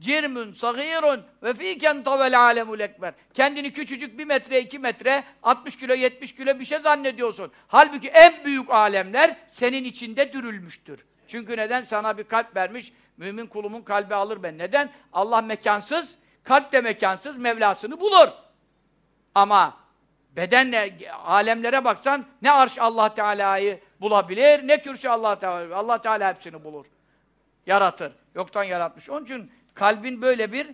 cirmün sagirun ve fîken tavel alemul ekber. Kendini küçücük bir metre, iki metre, 60 kilo, 70 kilo bir şey zannediyorsun. Halbuki en büyük alemler senin içinde dürülmüştür. Çünkü neden? Sana bir kalp vermiş, mümin kulumun kalbi alır ben. Neden? Allah mekansız, kalp de mekansız, Mevlasını bulur. Ama bedenle, alemlere baksan ne arş Allah Teala'yı bulabilir, ne kürsü Allah Teala. Allah Teala hepsini bulur. Yaratır. Yoktan yaratmış. Onun için kalbin böyle bir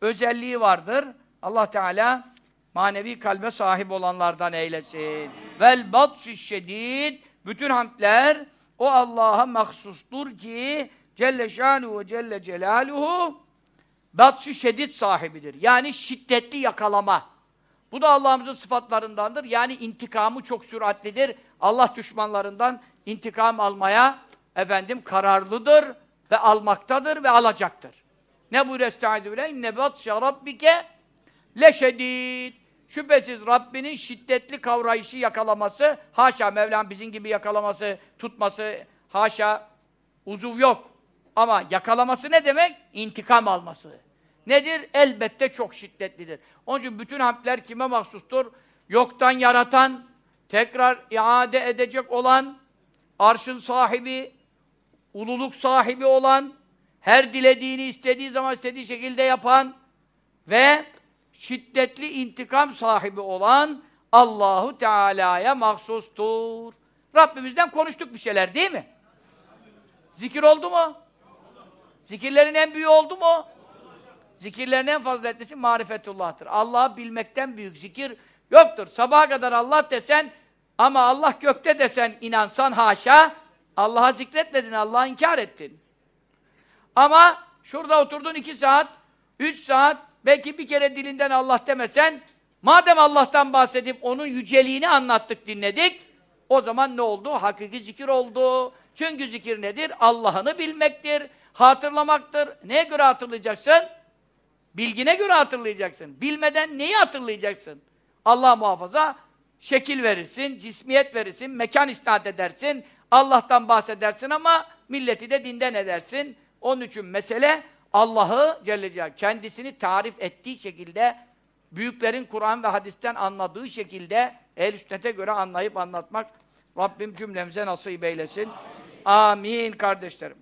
özelliği vardır. Allah Teala manevi kalbe sahip olanlardan eylesin. Vel batşi şedid bütün hamdler o Allah'a mahsustur ki Celle şanuhu ve Celle celaluhu batşi şedid sahibidir. Yani şiddetli yakalama. Bu da Allah'ımızın sıfatlarındandır. Yani intikamı çok süratlidir. Allah düşmanlarından intikam almaya efendim kararlıdır ve almaktadır ve alacaktır. Ne buyuruyor Estaizu bile? İnne batşe rabbike leşedid. Şüphesiz Rabbinin şiddetli kavrayışı yakalaması, haşa Mevlam bizim gibi yakalaması, tutması, haşa uzuv yok. Ama yakalaması ne demek? İntikam alması. Nedir? Elbette çok şiddetlidir. Onun için bütün hamdler kime mahsustur? Yoktan yaratan, tekrar iade edecek olan, arşın sahibi, ululuk sahibi olan, her dilediğini istediği zaman istediği şekilde yapan ve şiddetli intikam sahibi olan Allahu Teala'ya mahsustur. Rabbimizden konuştuk bir şeyler değil mi? Zikir oldu mu? Zikirlerin en büyüğü oldu mu? Zikirlerin en faziletlisi marifetullah'tır. Allah'ı bilmekten büyük zikir yoktur. Sabaha kadar Allah desen ama Allah gökte desen inansan haşa Allah'a zikretmedin, Allah'ı inkar ettin. Ama şurada oturdun iki saat, üç saat, belki bir kere dilinden Allah demesen, madem Allah'tan bahsedip onun yüceliğini anlattık, dinledik, o zaman ne oldu? Hakiki zikir oldu. Çünkü zikir nedir? Allah'ını bilmektir, hatırlamaktır. Neye göre hatırlayacaksın? Bilgine göre hatırlayacaksın. Bilmeden neyi hatırlayacaksın? Allah muhafaza şekil verirsin, cismiyet verirsin, mekan isnat edersin, Allah'tan bahsedersin ama milleti de dinden edersin. Onun için mesele Allah'ı Celle Celaluhu kendisini tarif ettiği şekilde büyüklerin Kur'an ve hadisten anladığı şekilde el sünnete göre anlayıp anlatmak Rabbim cümlemize nasip eylesin. Amin, Amin kardeşlerim.